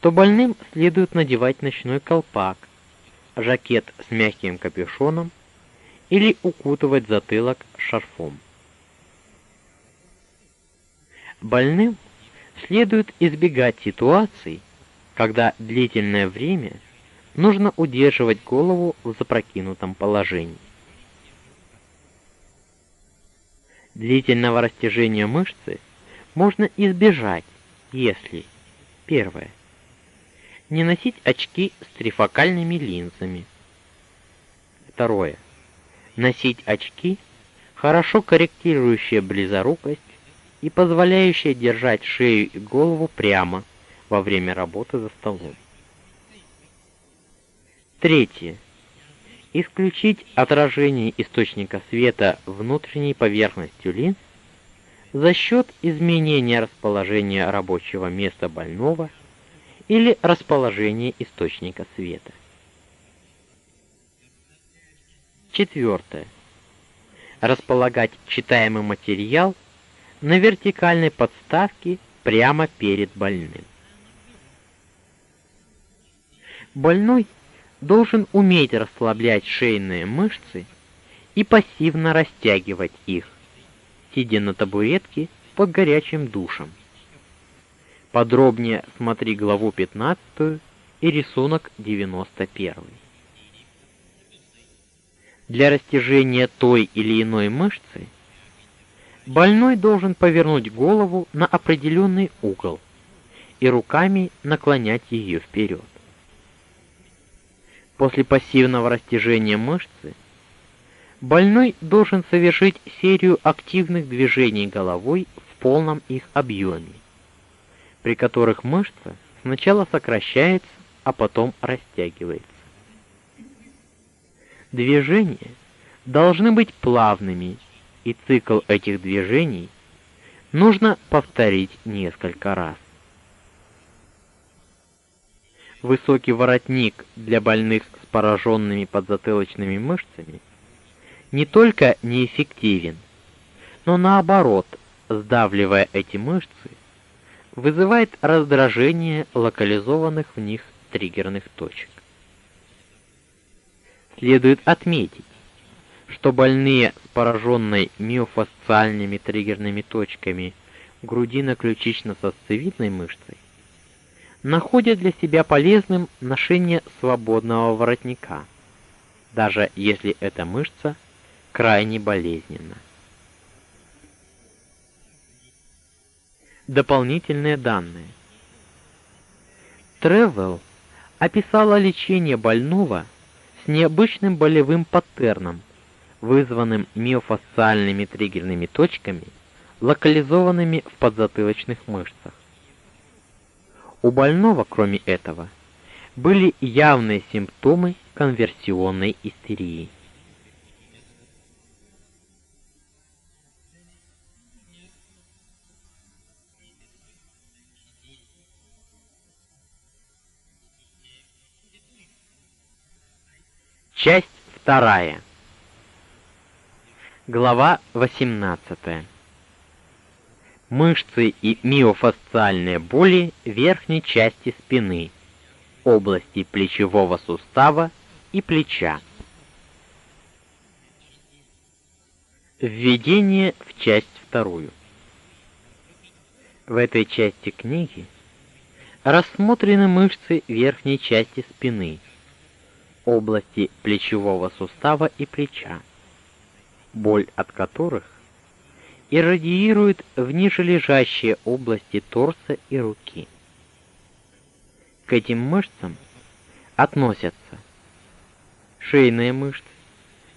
то больным следует надевать ночной колпак, жакет с мягким капюшоном или укутывать затылок шарфом. Больным следует избегать ситуаций, когда длительное время нужно удерживать голову в запрокинутом положении. Длительного растяжения мышцы можно избежать, если первое не носить очки с трифокальными линзами. Второе носить очки, хорошо корректирующие близорукость и позволяющие держать шею и голову прямо во время работы за столом. Третье. исключить отражение источника света внутренней поверхностью линз за счет изменения расположения рабочего места больного или расположения источника света. Четвертое. Располагать читаемый материал на вертикальной подставке прямо перед больным. Больной должен уметь расслаблять шейные мышцы и пассивно растягивать их, сидя на табуретке под горячим душем. Подробнее смотри главу 15 и рисунок 91. Для растяжения той или иной мышцы больной должен повернуть голову на определенный угол и руками наклонять ее вперед. После пассивного растяжения мышцы больной должен совершить серию активных движений головой в полном их объеме, при которых мышца сначала сокращается, а потом растягивается. Движения должны быть плавными, и цикл этих движений нужно повторить несколько раз. Высокий воротник для больных с пораженными подзатылочными мышцами не только неэффективен, но наоборот, сдавливая эти мышцы, вызывает раздражение локализованных в них триггерных точек. Следует отметить, что больные с пораженной миофасциальными триггерными точками грудино-ключично-сосцевидной мышцей находят для себя полезным ношение свободного воротника, даже если эта мышца крайне болезненна. Дополнительные данные. Тревел описала лечение больного с необычным болевым паттерном, вызванным миофасциальными триггерными точками, локализованными в подзатылочных мышцах. У больного, кроме этого, были явные симптомы конверсионной истерии. Часть вторая. Глава 18. Мышцы и миофасциальные боли верхней части спины, области плечевого сустава и плеча. Введение в часть вторую. В этой части книги рассмотрены мышцы верхней части спины, области плечевого сустава и плеча, боль от которых иррадиирует в нижележащие области торса и руки. К этим мышцам относятся шейные мышцы,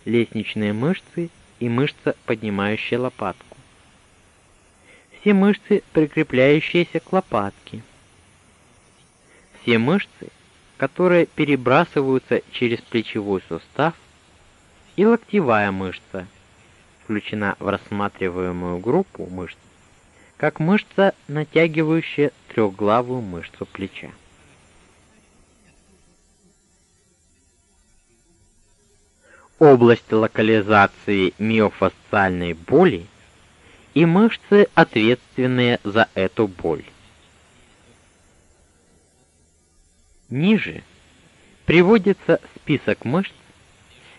лестничные мышцы и мышца, поднимающая лопатку. Все мышцы, прикрепляющиеся к лопатке. Все мышцы, которые перебрасываются через плечевой сустав, и локтевая мышца, включена в рассматриваемую группу мышц, как мышца, натягивающая трехглавую мышцу плеча. Область локализации миофасциальной боли и мышцы, ответственные за эту боль. Ниже приводится список мышц,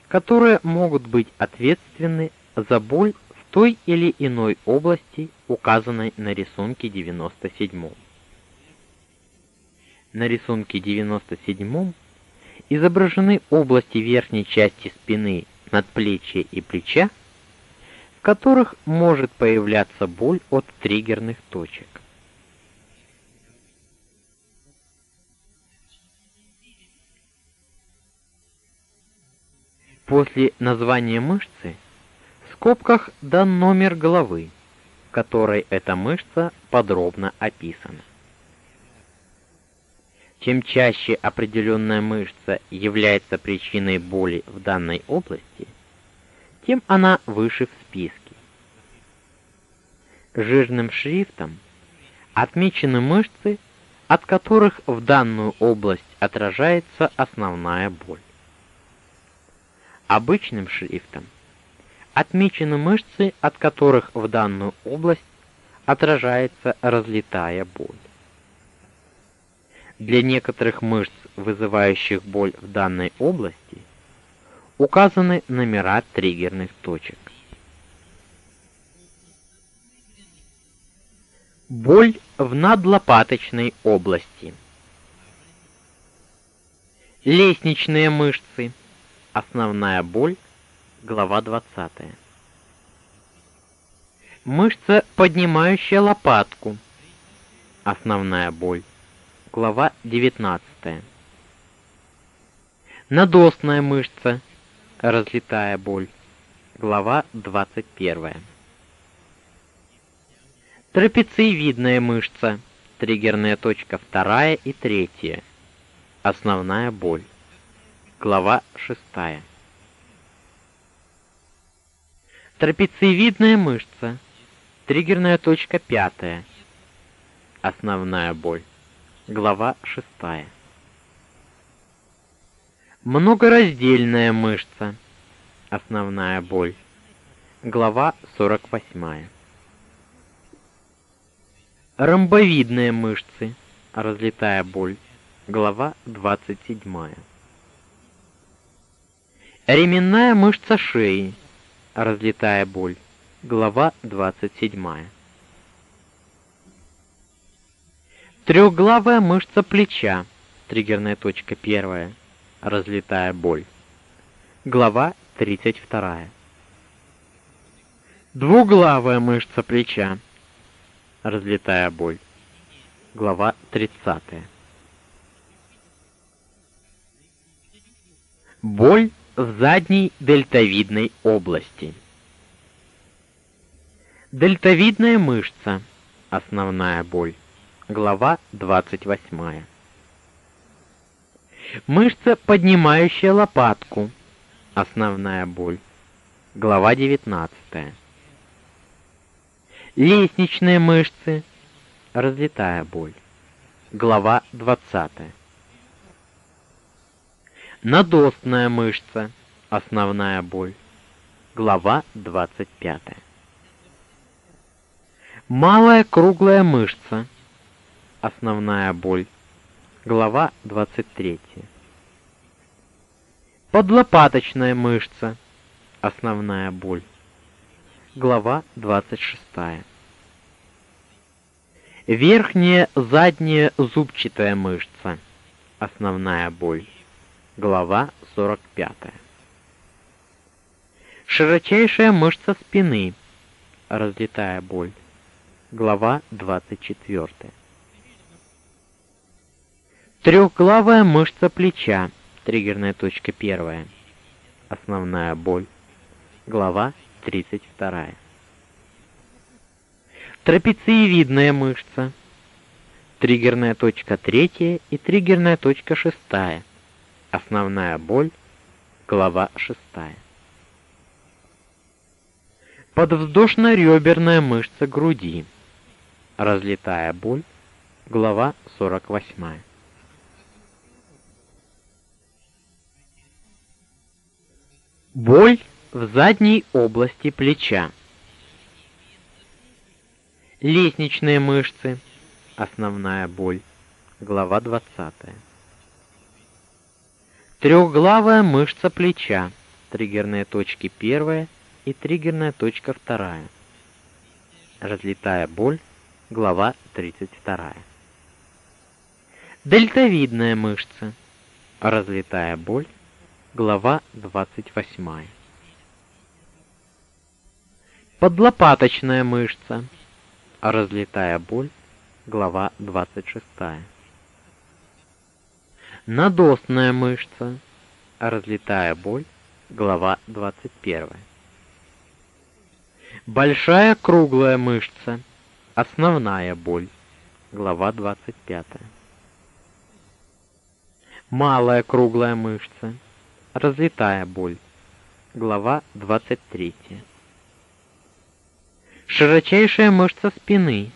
которые могут быть ответственны за боль в той или иной области, указанной на рисунке 97. На рисунке 97 изображены области верхней части спины, надплечья и плеча, в которых может появляться боль от триггерных точек. После названия мышцы скобках дан номер головы, которой эта мышца подробно описана. Чем чаще определенная мышца является причиной боли в данной области, тем она выше в списке. Жирным шрифтом отмечены мышцы, от которых в данную область отражается основная боль. Обычным шрифтом отмечены мышцы, от которых в данную область отражается разлетая боль. Для некоторых мышц, вызывающих боль в данной области, указаны номера триггерных точек. Боль в надлопаточной области. Лестничные мышцы. Основная боль. Глава 20. Мышца, поднимающая лопатку. Основная боль. Глава 19. Надосная мышца. Разлетая боль. Глава 21. Трапециевидная мышца. Триггерная точка 2 и 3. Основная боль. Глава 6. Трапециевидная мышца. Триггерная точка 5. Основная боль. Глава 6. Многораздельная мышца. Основная боль. Глава 48. Ромбовидные мышцы. Разлетая боль. Глава 27. Ременная мышца шеи. Разлетая боль. Глава 27. Трехглавая мышца плеча. Триггерная точка 1. Разлетая боль. Глава 32. Двуглавая мышца плеча разлетая боль. Глава 30. Боль в задней дельтовидной области. Дельтовидная мышца. Основная боль. Глава 28. Мышца, поднимающая лопатку. Основная боль. Глава 19 лестничные мышцы, разлетая боль. Глава 20. Надостная мышца, основная боль. Глава 25. Малая круглая мышца, основная боль. Глава 23. Подлопаточная мышца, основная боль. Глава 26. Верхняя задняя зубчатая мышца. Основная боль. Глава 45. Широчайшая мышца спины. Разлетая боль. Глава 24. Трехглавая мышца плеча. Триггерная точка 1. Основная боль. Глава 32. Трапециевидная мышца. Триггерная точка 3 и триггерная точка 6. Основная боль. Глава 6. Подвздошно-реберная мышца груди. Разлетая боль. Глава 48. Боль в задней области плеча. Лестничные мышцы. Основная боль. Глава 20. Трехглавая мышца плеча. Триггерные точки 1 и триггерная точка 2. Разлетая боль. Глава 32. Дельтовидная мышца. Разлетая боль. Глава 28. Подлопаточная мышца. Разлетая боль. Глава 26. Надостная мышца. Разлетая боль. Глава 21. Большая круглая мышца. Основная боль. Глава 25. Малая круглая мышца. Разлетая боль. Глава 23. Широчайшая мышца спины.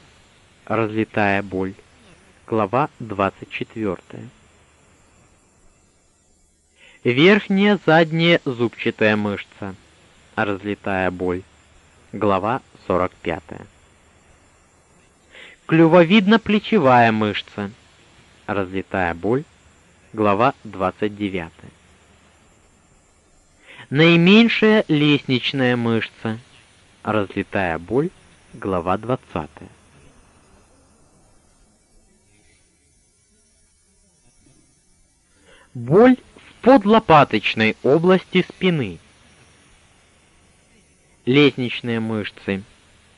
Разлетая боль. Глава 24. Верхняя задняя зубчатая мышца. Разлетая боль. Глава 45. Клювовидно-плечевая мышца. Разлетая боль. Глава 29. Наименьшая лестничная мышца. Разлетая боль. Глава 20. Боль подлопаточной области спины. Лестничные мышцы.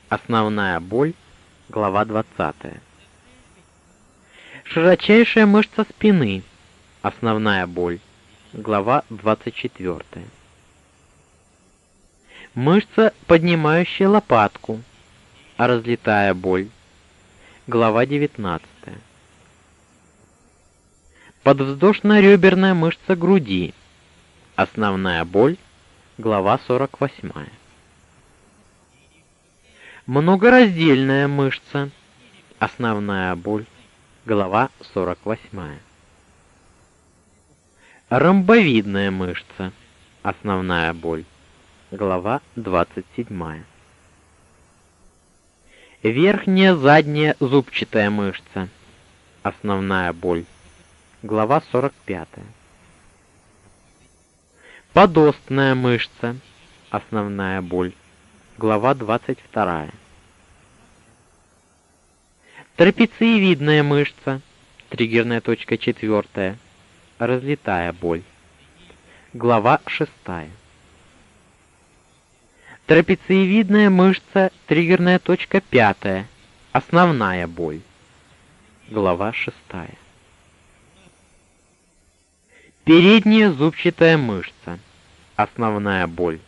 Основная боль. Глава 20. Широчайшая мышца спины. Основная боль. Глава 24. Мышца, поднимающая лопатку. Разлетая боль. Глава 19. Подвздошно-реберная мышца груди. Основная боль. Глава 48. Многораздельная мышца. Основная боль. Глава 48. Ромбовидная мышца. Основная боль. Глава 27. Верхняя задняя зубчатая мышца. Основная боль. Глава 45. Подостная мышца. Основная боль. Глава 22. Трапециевидная мышца. Триггерная точка 4. Разлетая боль. Глава 6. Трапециевидная мышца, триггерная точка 5. Основная боль. Глава 6. Передняя зубчатая мышца. Основная боль.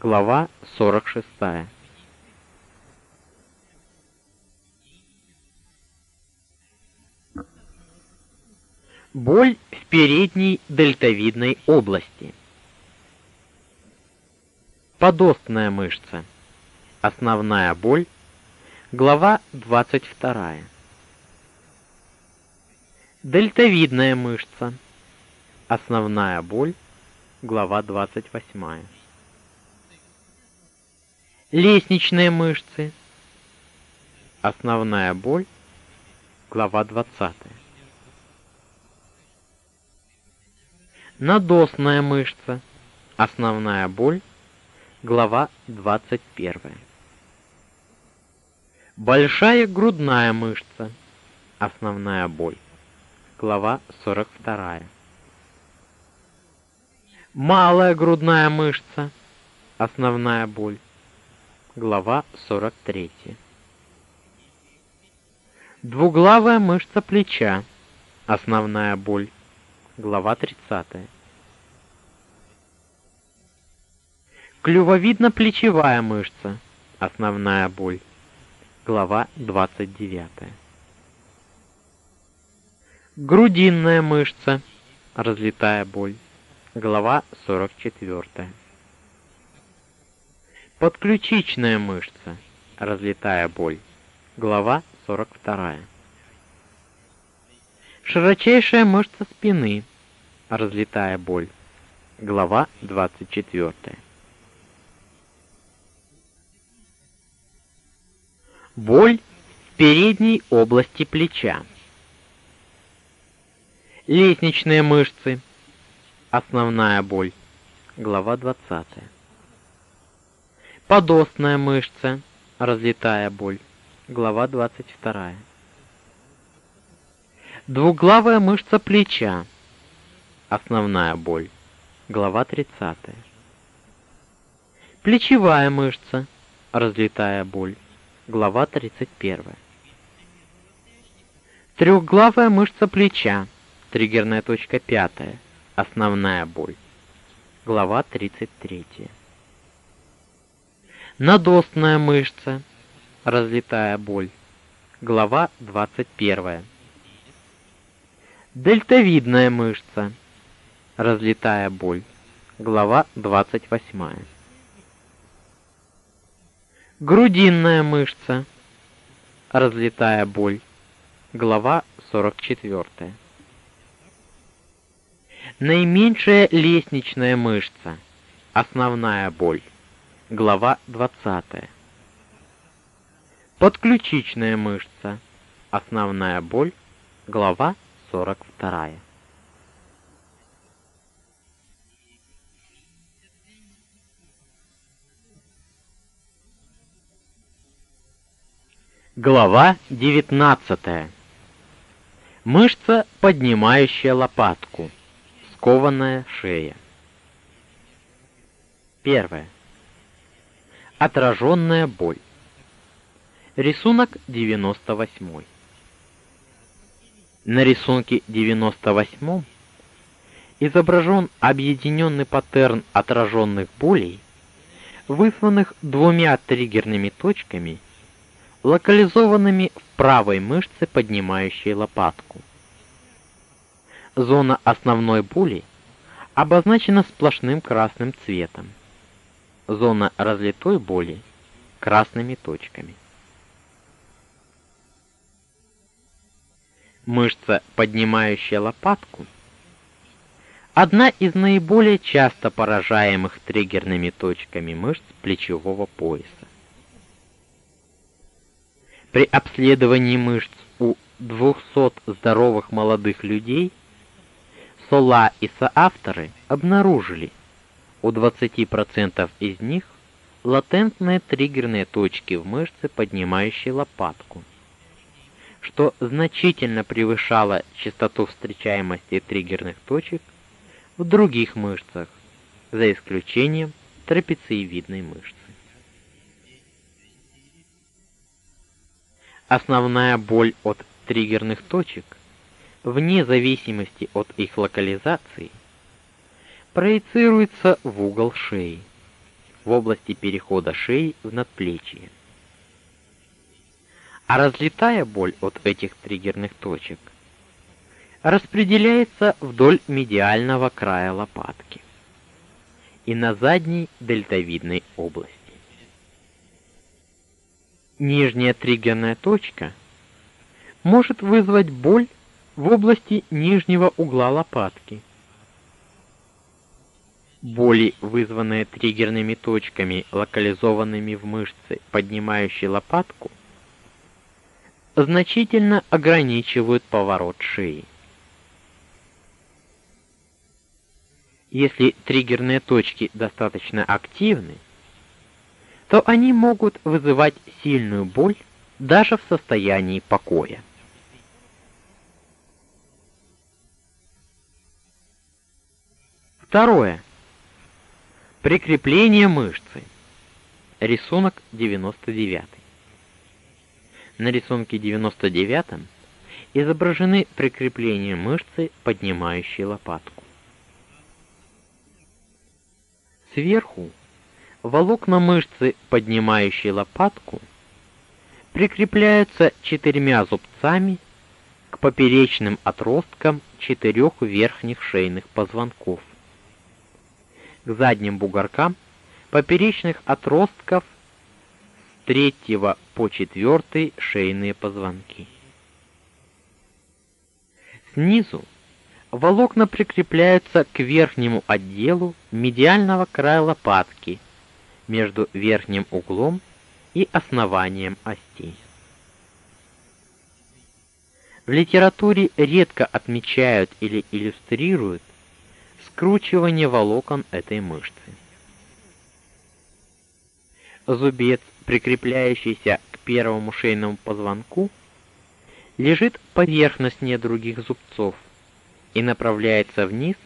Глава 46. Боль в передней дельтовидной области. Подостная мышца. Основная боль. Глава 22. Дельтовидная мышца. Основная боль. Глава 28. Лестничные мышцы. Основная боль. Глава 20. Надосная мышца. Основная боль. Глава 21. Большая грудная мышца. Основная боль. Глава 42. Малая грудная мышца. Основная боль. Глава 43. Двуглавая мышца плеча. Основная боль. Глава 30. Клювовидно-плечевая мышца. Основная боль. Глава 29. Грудинная мышца. Разлетая боль. Глава 44. Подключичная мышца. Разлетая боль. Глава 42. Широчайшая мышца спины. Разлетая боль. Глава 24. Боль в передней области плеча. Лестничные мышцы. Основная боль. Глава 20. Подостная мышца, разлетая боль. Глава 22. Двуглавая мышца плеча. Основная боль. Глава 30. Плечевая мышца, разлетая боль. Глава 31. Трехглавая мышца плеча. Триггерная точка 5. Основная боль. Глава 33. Надостная мышца. Разлетая боль. Глава 21. Дельтовидная мышца. Разлетая боль. Глава 28. Грудинная мышца. Разлетая боль. Глава 44. Наименьшая лестничная мышца. Основная боль. Глава 20. Подключичная мышца. Основная боль. Глава 42. Глава 19. Мышца, поднимающая лопатку. Скованная шея. Первое. Отраженная боль. Рисунок 98. На рисунке 98 изображен объединенный паттерн отраженных болей, вызванных двумя триггерными точками, локализованными в правой мышце, поднимающей лопатку. Зона основной боли обозначена сплошным красным цветом. Зона разлитой боли красными точками. Мышца, поднимающая лопатку, одна из наиболее часто поражаемых триггерными точками мышц плечевого пояса. При обследовании мышц у 200 здоровых молодых людей Сола и соавторы обнаружили у 20% из них латентные триггерные точки в мышце, поднимающей лопатку что значительно превышало частоту встречаемости триггерных точек в других мышцах, за исключением трапециевидной мышцы. Основная боль от триггерных точек, вне зависимости от их локализации, проецируется в угол шеи, в области перехода шеи в надплечье а разлетая боль от этих триггерных точек распределяется вдоль медиального края лопатки и на задней дельтовидной области. Нижняя триггерная точка может вызвать боль в области нижнего угла лопатки. Боли, вызванные триггерными точками, локализованными в мышце, поднимающей лопатку, значительно ограничивают поворот шеи. Если триггерные точки достаточно активны, то они могут вызывать сильную боль даже в состоянии покоя. Второе. Прикрепление мышцы. Рисунок 99. На рисунке 99 изображены прикрепления мышцы, поднимающей лопатку. Сверху волокна мышцы, поднимающей лопатку, прикрепляются четырьмя зубцами к поперечным отросткам четырех верхних шейных позвонков. К задним бугоркам поперечных отростков третьего по четвертый шейные позвонки. Снизу волокна прикрепляются к верхнему отделу медиального края лопатки между верхним углом и основанием ости. В литературе редко отмечают или иллюстрируют скручивание волокон этой мышцы. Зубец прикрепляющийся к первому шейному позвонку, лежит поверхностнее других зубцов и направляется вниз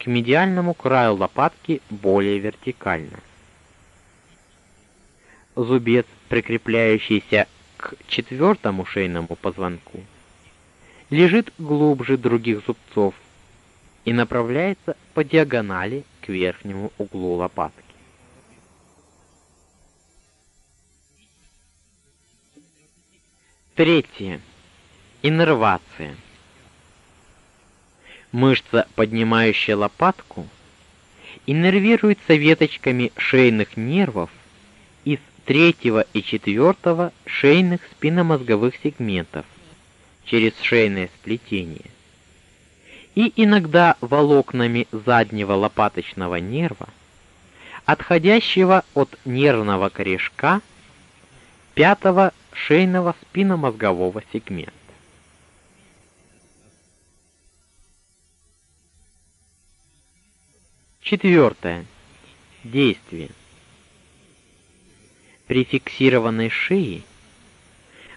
к медиальному краю лопатки более вертикально. Зубец, прикрепляющийся к четвертому шейному позвонку, лежит глубже других зубцов и направляется по диагонали к верхнему углу лопатки. Третье. Иннервация. Мышца, поднимающая лопатку, иннервируется веточками шейных нервов из третьего и четвертого шейных спинномозговых сегментов через шейное сплетение и иногда волокнами заднего лопаточного нерва, отходящего от нервного корешка пятого шейного спинномозгового сегмента. Четвертое. Действие. При фиксированной шее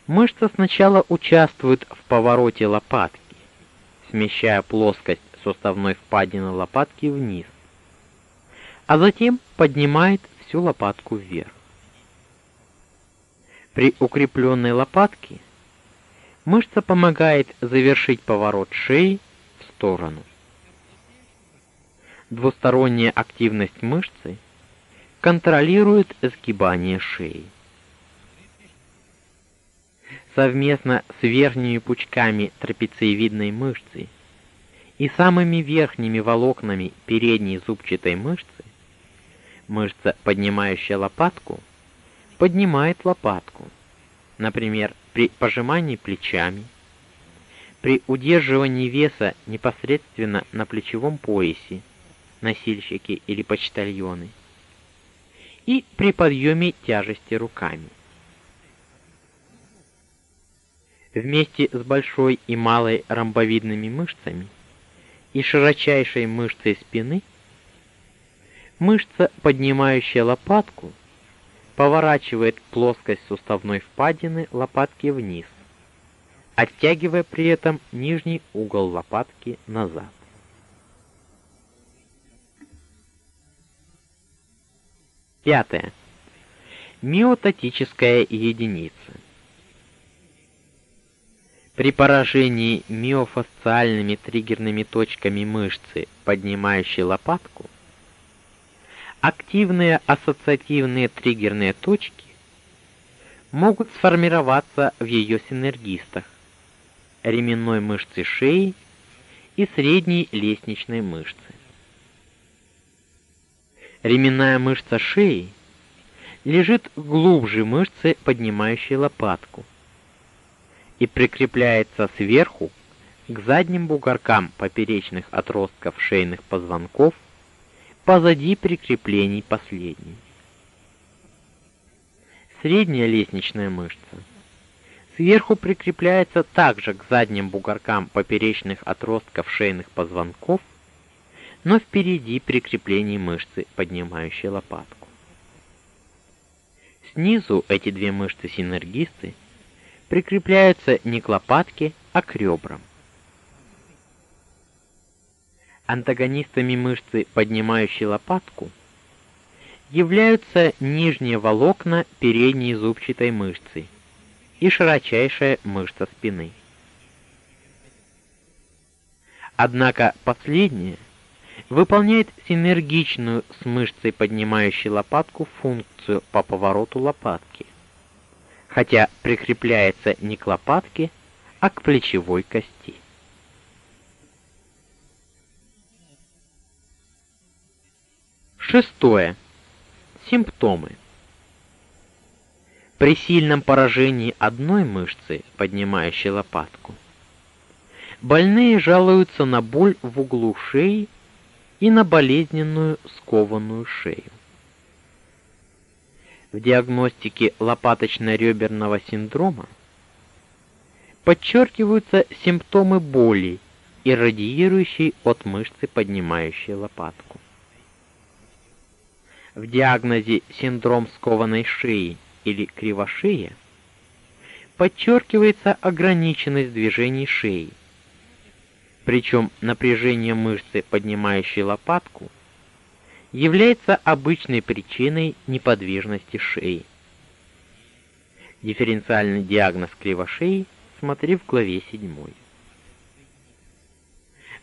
мышца сначала участвует в повороте лопатки, смещая плоскость суставной впадины лопатки вниз, а затем поднимает всю лопатку вверх. При укрепленной лопатке мышца помогает завершить поворот шеи в сторону. Двусторонняя активность мышцы контролирует сгибание шеи. Совместно с верхними пучками трапециевидной мышцы и самыми верхними волокнами передней зубчатой мышцы мышца, поднимающая лопатку, поднимает лопатку. Например, при пожимании плечами, при удерживании веса непосредственно на плечевом поясе, носильщики или почтальоны, и при подъеме тяжести руками. Вместе с большой и малой ромбовидными мышцами и широчайшей мышцей спины мышца, поднимающая лопатку, поворачивает плоскость суставной впадины лопатки вниз, оттягивая при этом нижний угол лопатки назад. Пятое. Миотатическая единица. При поражении миофасциальными триггерными точками мышцы, поднимающей лопатку, активные ассоциативные триггерные точки могут сформироваться в ее синергистах ременной мышцы шеи и средней лестничной мышцы. Ременная мышца шеи лежит глубже мышцы, поднимающей лопатку, и прикрепляется сверху к задним бугоркам поперечных отростков шейных позвонков позади прикреплений последней. Средняя лестничная мышца сверху прикрепляется также к задним бугоркам поперечных отростков шейных позвонков, но впереди прикреплений мышцы, поднимающей лопатку. Снизу эти две мышцы-синергисты прикрепляются не к лопатке, а к ребрам. Антагонистами мышцы, поднимающей лопатку, являются нижние волокна передней зубчатой мышцы и широчайшая мышца спины. Однако последняя выполняет синергичную с мышцей, поднимающей лопатку, функцию по повороту лопатки, хотя прикрепляется не к лопатке, а к плечевой кости. Шестое. Симптомы. При сильном поражении одной мышцы, поднимающей лопатку, больные жалуются на боль в углу шеи и на болезненную скованную шею. В диагностике лопаточно-реберного синдрома подчеркиваются симптомы боли и радиирующей от мышцы, поднимающей лопатку в диагнозе синдром скованной шеи или кривошея подчеркивается ограниченность движений шеи. Причем напряжение мышцы, поднимающей лопатку, является обычной причиной неподвижности шеи. Дифференциальный диагноз кривошеи смотри в главе 7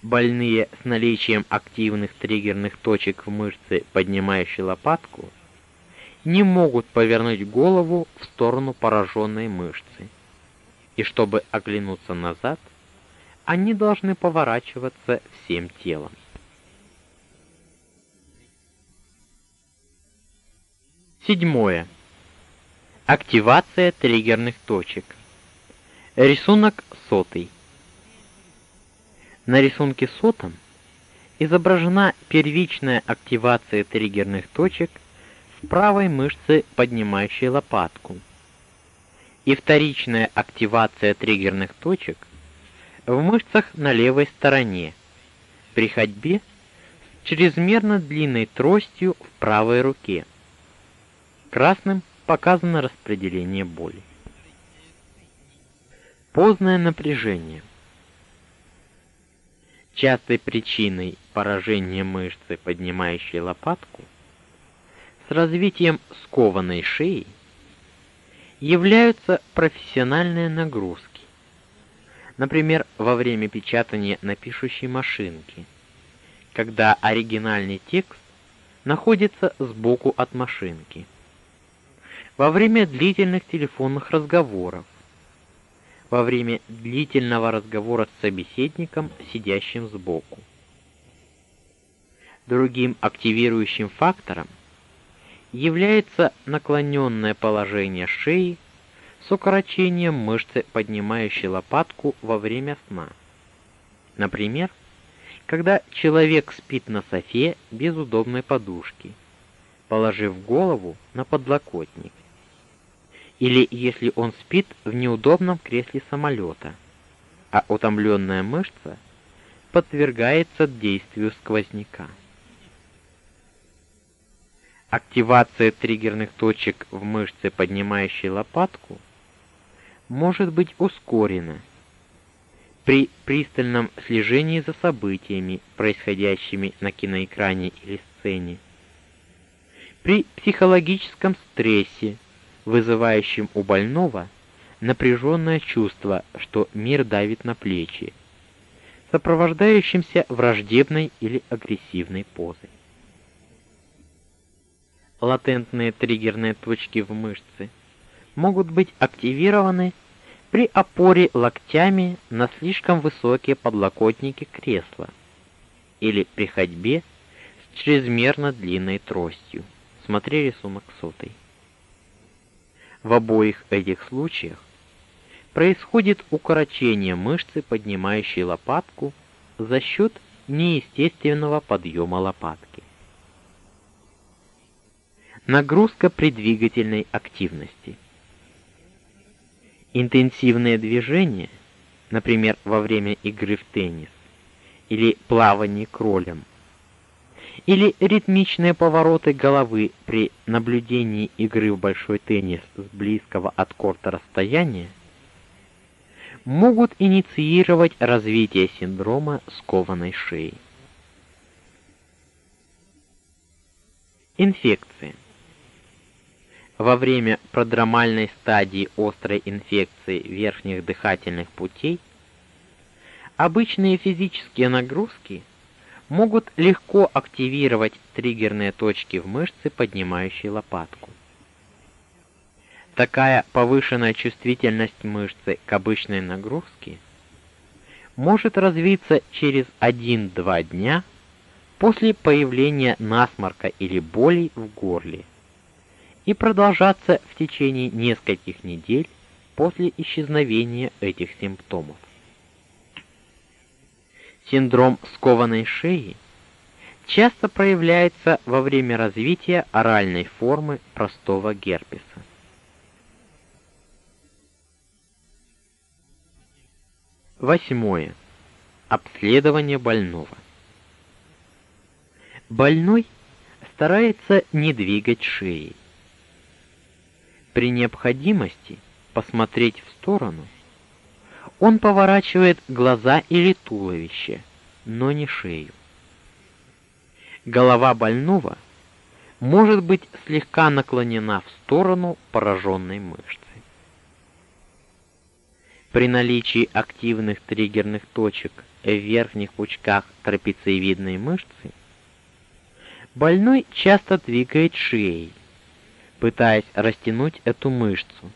больные с наличием активных триггерных точек в мышце, поднимающей лопатку, не могут повернуть голову в сторону пораженной мышцы. И чтобы оглянуться назад, они должны поворачиваться всем телом. Седьмое. Активация триггерных точек. Рисунок сотый. На рисунке сотом изображена первичная активация триггерных точек в правой мышце, поднимающей лопатку, и вторичная активация триггерных точек в мышцах на левой стороне при ходьбе с чрезмерно длинной тростью в правой руке. Красным показано распределение боли. Поздное напряжение. Частой причиной поражения мышцы, поднимающей лопатку, с развитием скованной шеи являются профессиональные нагрузки. Например, во время печатания на пишущей машинке, когда оригинальный текст находится сбоку от машинки. Во время длительных телефонных разговоров, во время длительного разговора с собеседником, сидящим сбоку. Другим активирующим фактором является наклоненное положение шеи с укорочением мышцы, поднимающей лопатку во время сна. Например, когда человек спит на софе без удобной подушки, положив голову на подлокотник или если он спит в неудобном кресле самолета, а утомленная мышца подвергается действию сквозняка. Активация триггерных точек в мышце, поднимающей лопатку, может быть ускорена при пристальном слежении за событиями, происходящими на киноэкране или сцене, при психологическом стрессе, вызывающим у больного напряженное чувство, что мир давит на плечи, сопровождающимся враждебной или агрессивной позой. Латентные триггерные точки в мышце могут быть активированы при опоре локтями на слишком высокие подлокотники кресла или при ходьбе с чрезмерно длинной тростью. Смотри рисунок сотый. В обоих этих случаях происходит укорочение мышцы, поднимающей лопатку за счет неестественного подъема лопатки. Нагрузка при двигательной активности. Интенсивные движения, например, во время игры в теннис или плавания кролем, или ритмичные повороты головы при наблюдении игры в большой теннис с близкого от корта расстояния могут инициировать развитие синдрома скованной шеи. Инфекции. Во время продромальной стадии острой инфекции верхних дыхательных путей обычные физические нагрузки – могут легко активировать триггерные точки в мышце, поднимающей лопатку. Такая повышенная чувствительность мышцы к обычной нагрузке может развиться через 1-2 дня после появления насморка или болей в горле и продолжаться в течение нескольких недель после исчезновения этих симптомов. Синдром скованной шеи часто проявляется во время развития оральной формы простого герпеса. Восьмое. Обследование больного. Больной старается не двигать шеей. При необходимости посмотреть в сторону – он поворачивает глаза или туловище, но не шею. Голова больного может быть слегка наклонена в сторону пораженной мышцы. При наличии активных триггерных точек в верхних пучках трапециевидной мышцы больной часто двигает шеей, пытаясь растянуть эту мышцу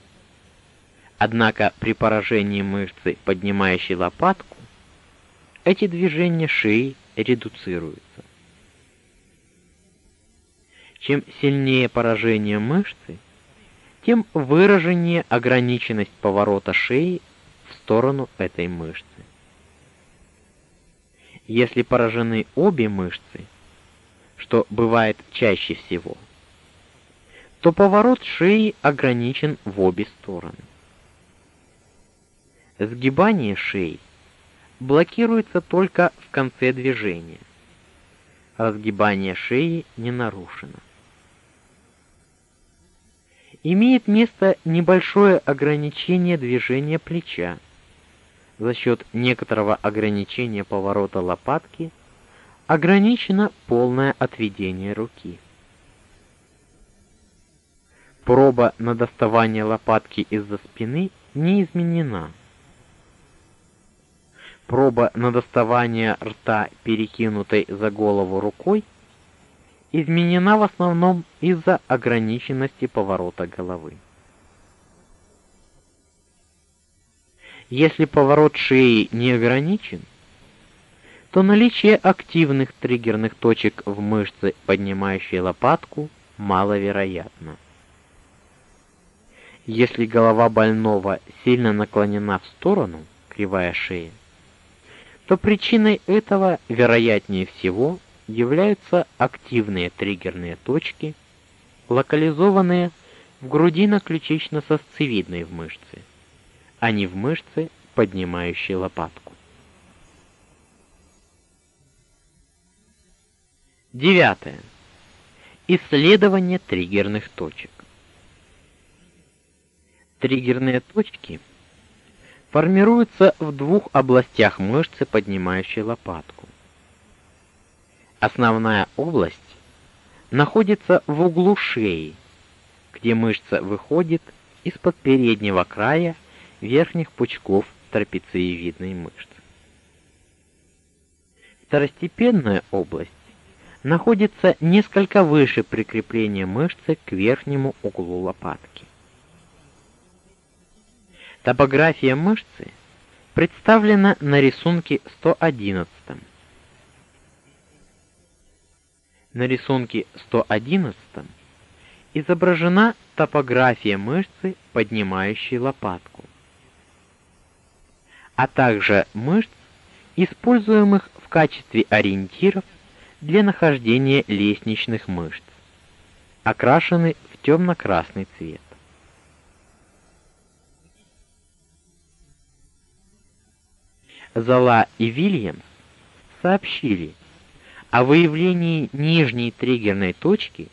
Однако при поражении мышцы, поднимающей лопатку, эти движения шеи редуцируются. Чем сильнее поражение мышцы, тем выраженнее ограниченность поворота шеи в сторону этой мышцы. Если поражены обе мышцы, что бывает чаще всего, то поворот шеи ограничен в обе стороны. Сгибание шеи блокируется только в конце движения. Разгибание шеи не нарушено. Имеет место небольшое ограничение движения плеча. За счет некоторого ограничения поворота лопатки ограничено полное отведение руки. Проба на доставание лопатки из-за спины не изменена. Проба на доставание рта, перекинутой за голову рукой, изменена в основном из-за ограниченности поворота головы. Если поворот шеи не ограничен, то наличие активных триггерных точек в мышце, поднимающей лопатку, маловероятно. Если голова больного сильно наклонена в сторону, кривая шея, то причиной этого, вероятнее всего, являются активные триггерные точки, локализованные в грудино-ключично-сосцевидной в мышце, а не в мышце, поднимающей лопатку. Девятое. Исследование триггерных точек. Триггерные точки формируются в двух областях мышцы, поднимающей лопатку. Основная область находится в углу шеи, где мышца выходит из-под переднего края верхних пучков трапециевидной мышцы. Второстепенная область находится несколько выше прикрепления мышцы к верхнему углу лопатки. Топография мышцы представлена на рисунке 111. На рисунке 111 изображена топография мышцы, поднимающей лопатку, а также мышц, используемых в качестве ориентиров для нахождения лестничных мышц, окрашены в темно красный цвет. Зала и Вильямс сообщили о выявлении нижней триггерной точки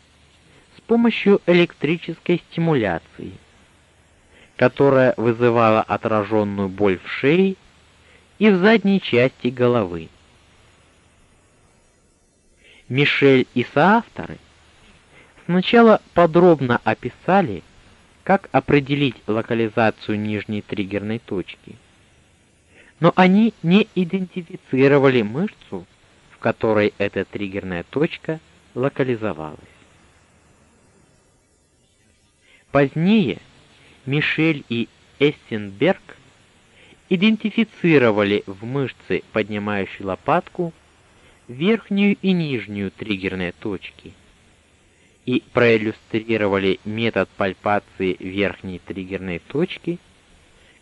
с помощью электрической стимуляции, которая вызывала отраженную боль в шее и в задней части головы. Мишель и соавторы сначала подробно описали, как определить локализацию нижней триггерной точки но они не идентифицировали мышцу, в которой эта триггерная точка локализовалась. Позднее Мишель и Эссенберг идентифицировали в мышце, поднимающей лопатку, верхнюю и нижнюю триггерные точки и проиллюстрировали метод пальпации верхней триггерной точки –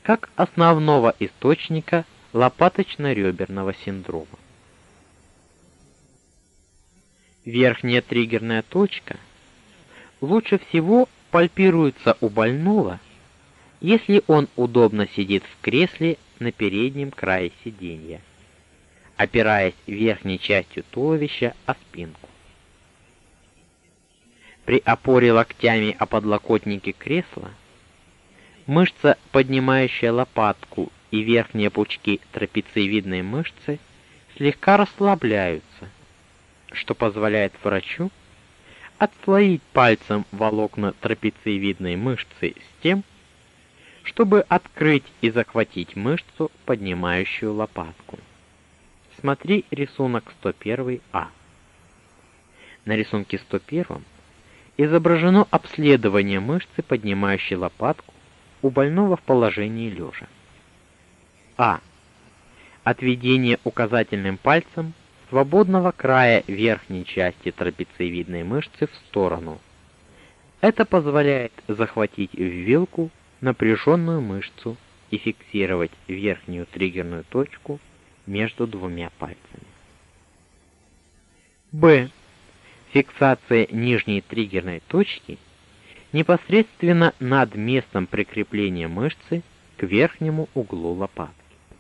как основного источника лопаточно-реберного синдрома. Верхняя триггерная точка лучше всего пальпируется у больного, если он удобно сидит в кресле на переднем крае сиденья, опираясь верхней частью туловища о спинку. При опоре локтями о подлокотники кресла Мышца, поднимающая лопатку, и верхние пучки трапециевидной мышцы слегка расслабляются, что позволяет врачу отслоить пальцем волокна трапециевидной мышцы с тем, чтобы открыть и захватить мышцу, поднимающую лопатку. Смотри рисунок 101А. На рисунке 101 изображено обследование мышцы, поднимающей лопатку у больного в положении лежа. А. отведение указательным пальцем свободного края верхней части трапециевидной мышцы в сторону. Это позволяет захватить в вилку напряженную мышцу и фиксировать верхнюю триггерную точку между двумя пальцами. Б. Фиксация нижней триггерной точки непосредственно над местом прикрепления мышцы к верхнему углу лопатки.